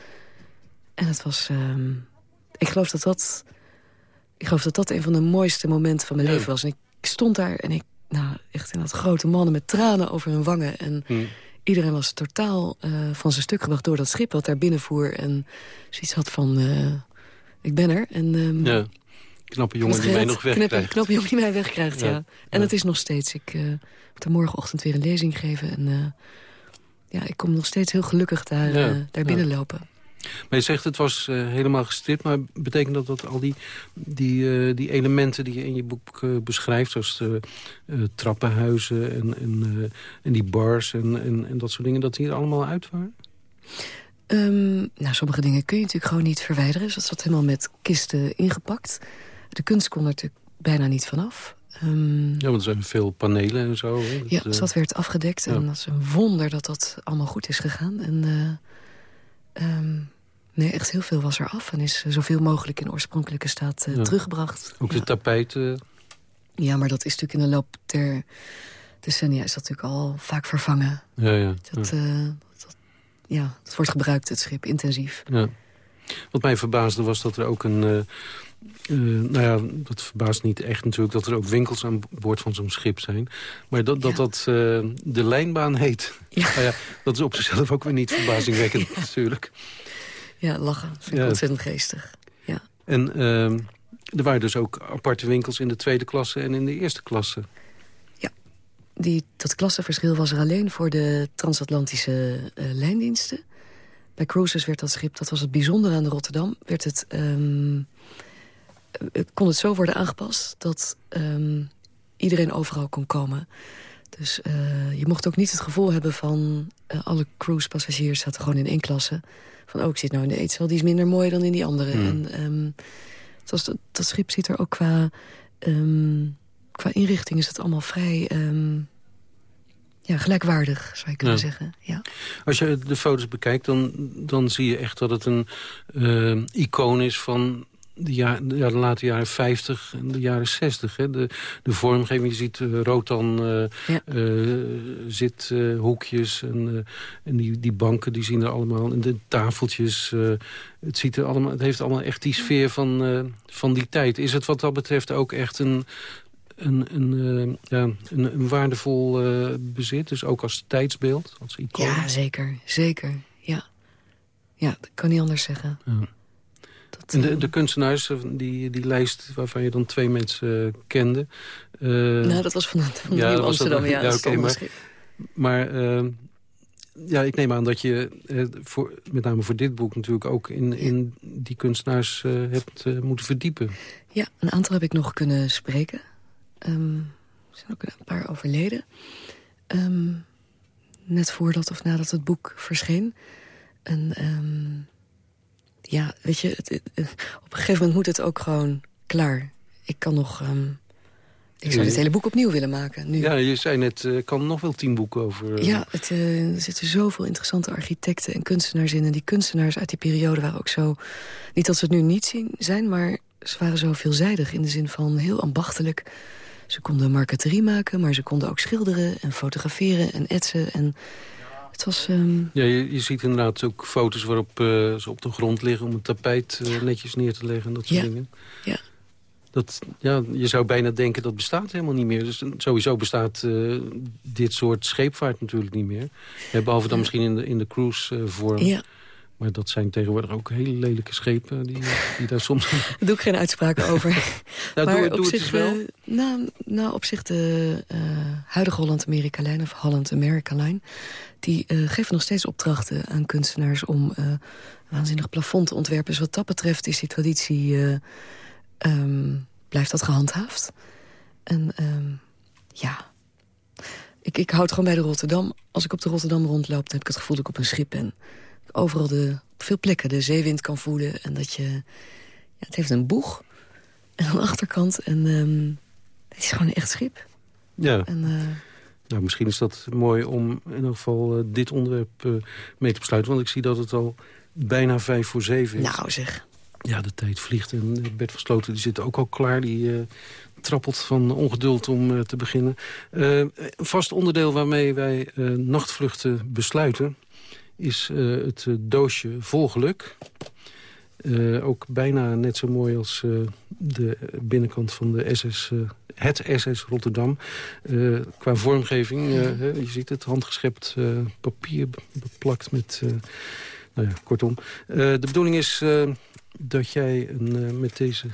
En het was... Um, ik geloof dat dat... Ik geloof dat dat een van de mooiste momenten van mijn leven was. En ik stond daar en ik... Nou, echt in dat grote mannen met tranen over hun wangen. En hmm. iedereen was totaal uh, van zijn stuk gebracht door dat schip wat daar binnen voer. En zoiets had van... Uh, ik ben er. En, um, ja. Knappe jongen die mij nog wegkrijgt. Knappe jongen die mij wegkrijgt, ja. ja. En dat is nog steeds. Ik uh, moet er morgenochtend weer een lezing geven. En ja, ik kom nog steeds heel gelukkig daar, daar binnenlopen. Maar je zegt het was uh, helemaal gestript, maar betekent dat dat al die, die, uh, die elementen die je in je boek uh, beschrijft... zoals de trappenhuizen en, en, en die bars en, en, en, dat soort dingen... dat die er allemaal uit waren? Um, nou, sommige dingen kun je natuurlijk gewoon niet verwijderen. Dus dat zat helemaal met kisten ingepakt. De kunst kon er natuurlijk bijna niet vanaf. Um, ja, want er zijn veel panelen en zo. Hè? Dat, ja, dus dat werd afgedekt. Ja. En dat is een wonder dat dat allemaal goed is gegaan. En... Um, Nee, echt heel veel was er af en is zoveel mogelijk in oorspronkelijke staat uh, ja. teruggebracht. Ook de ja. tapijten? Ja, maar dat is natuurlijk in de loop der decennia is dat natuurlijk al vaak vervangen. Ja, ja. Dat, ja. Uh, dat, ja, dat wordt gebruikt, het schip, intensief. Ja. Wat mij verbaasde was dat er ook een... Uh, uh, nou ja, dat verbaast niet echt natuurlijk dat er ook winkels aan boord van zo'n schip zijn. Maar dat dat, ja. dat uh, de lijnbaan heet, ja. Nou ja, dat is op zichzelf ook weer niet verbazingwekkend ja. natuurlijk. Ja, lachen. Dat vind ik ontzettend geestig. Ja. En uh, er waren dus ook aparte winkels in de tweede klasse en in de eerste klasse. Ja, die, dat klassenverschil was er alleen voor de transatlantische uh, lijndiensten. Bij cruises werd dat schip, dat was het bijzondere aan de Rotterdam... werd het, um, kon het zo worden aangepast dat um, iedereen overal kon komen... Dus uh, je mocht ook niet het gevoel hebben van... Uh, alle cruisepassagiers zaten gewoon in één klasse. Van, oh, ik zit nou in de eetzaal, die is minder mooi dan in die andere. Mm. En um, zoals dat, dat, schip ziet er ook qua, um, qua inrichting... is het allemaal vrij um, ja, gelijkwaardig, zou je kunnen ja. zeggen. Ja. Als je de foto's bekijkt, dan, dan zie je echt dat het een uh, icoon is van de, ja, de, ja, de late jaren 50 en de jaren 60. Hè? De, de vormgeving, je ziet uh, rotan uh, ja. uh, zithoekjes en, en die, die banken die zien er allemaal. En de tafeltjes, het, ziet er allemaal, het heeft allemaal echt die sfeer van, van die tijd. Is het wat dat betreft ook echt een, een, een, ja, een, een waardevol bezit? Dus ook als tijdsbeeld, als icoon? Ja, zeker. Zeker, ja. Ja, dat kan niet anders zeggen. Ja. De, de kunstenaars, die, die lijst waarvan je dan twee mensen kende... Uh, nou, dat was van, van ja, Amsterdam, dat, ja. ja okay, maar maar uh, ja, ik neem aan dat je, voor, met name voor dit boek... natuurlijk ook in, in die kunstenaars hebt moeten verdiepen. Ja, een aantal heb ik nog kunnen spreken. Um, er zijn ook een paar overleden. Um, net voordat of nadat het boek verscheen. En... Um, ja, weet je, het, het, op een gegeven moment moet het ook gewoon klaar. Ik kan nog... Um, ik zou dit hele boek opnieuw willen maken. Nu. Ja, je zei net, ik uh, kan nog wel tien boeken over... Uh... Ja, het, uh, er zitten zoveel interessante architecten en kunstenaars in. En die kunstenaars uit die periode waren ook zo... Niet dat ze het nu niet zien, zijn, maar ze waren zo veelzijdig... in de zin van heel ambachtelijk. Ze konden marketerie maken, maar ze konden ook schilderen... en fotograferen en etsen en het was, um... Ja, je, je, ziet inderdaad ook foto's waarop uh, ze op de grond liggen... om het tapijt uh, netjes neer te leggen en dat soort ja. dingen. Ja. dat, ja, je zou bijna denken dat bestaat helemaal niet meer. Dus sowieso bestaat uh, dit soort scheepvaart natuurlijk niet meer. behalve dan misschien in de, in de cruise-vorm. ja. Maar dat zijn tegenwoordig ook hele lelijke schepen die, die daar soms... Daar doe ik geen uitspraken over. nou, maar doe, op zich, wel. Uh, nou, nou, op zich de uh, huidige Holland-Amerika-lijn... of Holland-Amerika-lijn... die uh, geven nog steeds opdrachten aan kunstenaars... om waanzinnig plafond te ontwerpen. Dus wat dat betreft is die traditie... Um, blijft dat gehandhaafd. En um, ja... Ik, ik houd gewoon bij de Rotterdam. Als ik op de Rotterdam rondloop, dan heb ik het gevoel dat ik op een schip ben overal de, op veel plekken de zeewind kan voelen. En dat je... Ja, het heeft een boeg en een achterkant. En um, het is gewoon een echt schip. Ja. En, uh, nou, misschien is dat mooi om in ieder geval uh, dit onderwerp uh, mee te besluiten. Want ik zie dat het al bijna vijf voor zeven is. Nou zeg. Ja, de tijd vliegt en Bert Versloten die zit ook al klaar. Die trappelt van ongeduld om te beginnen. een vast onderdeel waarmee wij nachtvluchten besluiten is uh, het uh, doosje vol geluk. Uh, ook bijna net zo mooi als de binnenkant van de SS, het SS Rotterdam. qua vormgeving, je ziet het, handgeschept papier beplakt met... nou ja, kortom. de bedoeling is dat jij een, met deze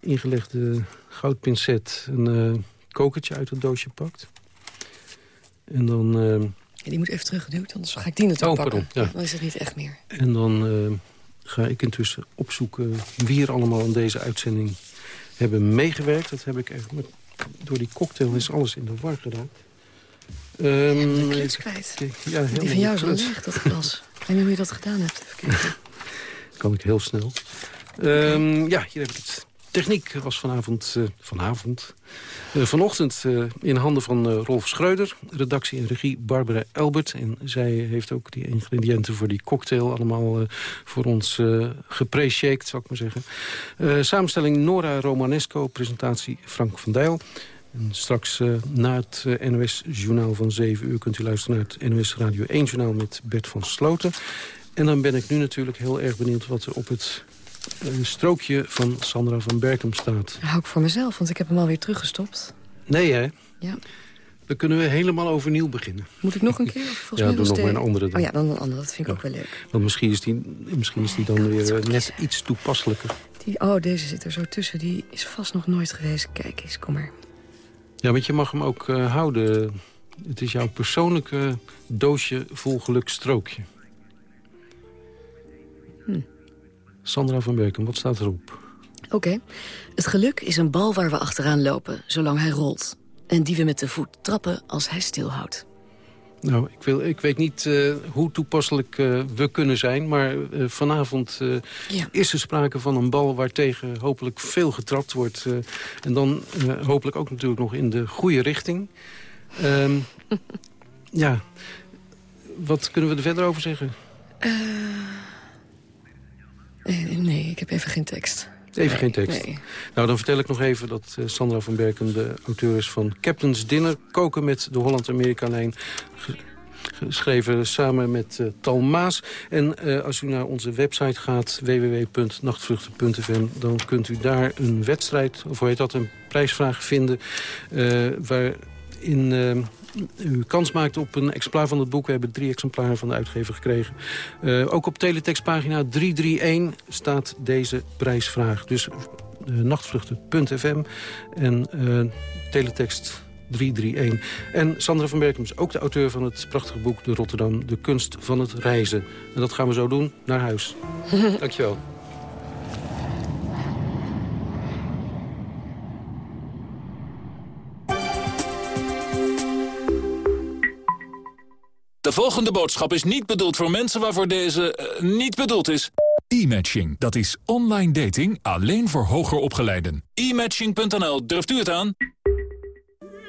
ingelegde goudpincet... een kokertje uit het doosje pakt. En dan ja, die moet even teruggeduwd, anders ga ik die natuurlijk oh, pakken. Pardon, ja. Dan is het niet echt meer. En dan uh, ga ik intussen opzoeken wie er allemaal in deze uitzending hebben meegewerkt. Dat heb ik met, door die cocktail is alles in de war gedaan. Um, ja, kwijt. Ja, die van jou is leeg, dat glas. ik weet niet hoe je dat gedaan hebt. kan ik heel snel. Um, ja, hier heb ik het. Techniek was vanavond, uh, vanavond uh, vanochtend uh, in handen van Rolf Schreuder. Redactie en regie Barbara Elbert. En zij heeft ook die ingrediënten voor die cocktail allemaal voor ons uh, gepreshaked, zou ik maar zeggen. samenstelling Nora Romanesco, presentatie Frank van Dijl. En straks na het NOS-journaal van 7 uur kunt u luisteren naar het NOS Radio 1-journaal met Bert van Sloten. En dan ben ik nu natuurlijk heel erg benieuwd wat er op het een strookje van Sandra van Berkem staat. hou ik voor mezelf, want ik heb hem alweer teruggestopt. Nee, hè? Ja. Dan kunnen we helemaal overnieuw beginnen. Moet ik nog een keer? Volgens ja, mij doe nog maar een andere dan. Oh ja, dan een andere. Dat vind ik ook wel leuk. Want misschien is die, misschien is die dan weer eh, net iets toepasselijker. Die, oh, deze zit er zo tussen. Die is vast nog nooit geweest. Kijk eens, kom maar. Ja, want je mag hem ook uh, houden. Het is jouw persoonlijke doosje vol gelukstrookje. Sandra van Berken, wat staat erop? Oké. Het geluk is een bal waar we achteraan lopen, zolang hij rolt. En die we met de voet trappen als hij stilhoudt. Nou, ik, wil, ik weet niet uh, hoe toepasselijk uh, we kunnen zijn... maar uh, vanavond ja. is er sprake van een bal waartegen hopelijk veel getrapt wordt. en dan hopelijk ook natuurlijk nog in de goede richting. Um, ja, wat kunnen we er verder over zeggen? Nee, nee, ik heb even geen tekst. Even geen tekst. Nee. Nou, dan vertel ik nog even dat uh, Sandra van Berken de auteur is van Captain's Dinner. Koken met de Holland-Amerika-lijn. Geschreven samen met uh, Tal Maas. En uh, als u naar onze website gaat, www.nachtvluchten.fm... dan kunt u daar een wedstrijd, of hoe heet dat, een prijsvraag vinden... waarin u kans maakt op een exemplaar van het boek. We hebben drie exemplaren van de uitgever gekregen. Uh, ook op teletextpagina 331 staat deze prijsvraag. Dus uh, nachtvluchten.fm en uh, teletext 331. En Sandra van Berkem is ook de auteur van het prachtige boek... De Rotterdam, de kunst van het reizen. En dat gaan we zo doen, naar huis. Dankjewel. De volgende boodschap is niet bedoeld voor mensen waarvoor deze uh, niet bedoeld is. E-matching, dat is online dating alleen voor hoger opgeleiden. E-matching.nl, durft u het aan?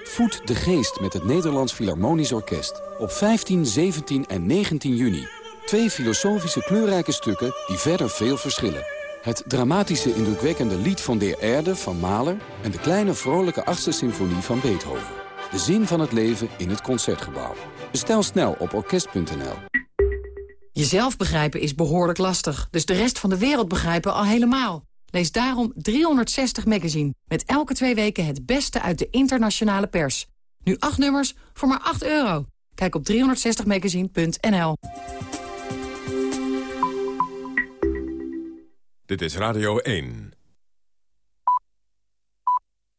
Voed de geest met het Nederlands Philharmonisch Orkest. Op 15, 17 en 19 juni. Twee filosofische kleurrijke stukken die verder veel verschillen. Het dramatische indrukwekkende lied van Der Erde van Mahler... en de kleine vrolijke achtste symfonie van Beethoven. De zin van het leven in het Concertgebouw. Bestel snel op orkest.nl. Jezelf begrijpen is behoorlijk lastig, dus de rest van de wereld begrijpen al helemaal. Lees daarom 360 Magazine. Met elke twee weken het beste uit de internationale pers. Nu acht nummers voor maar 8 euro. Kijk op 360magazine.nl. Dit is Radio 1.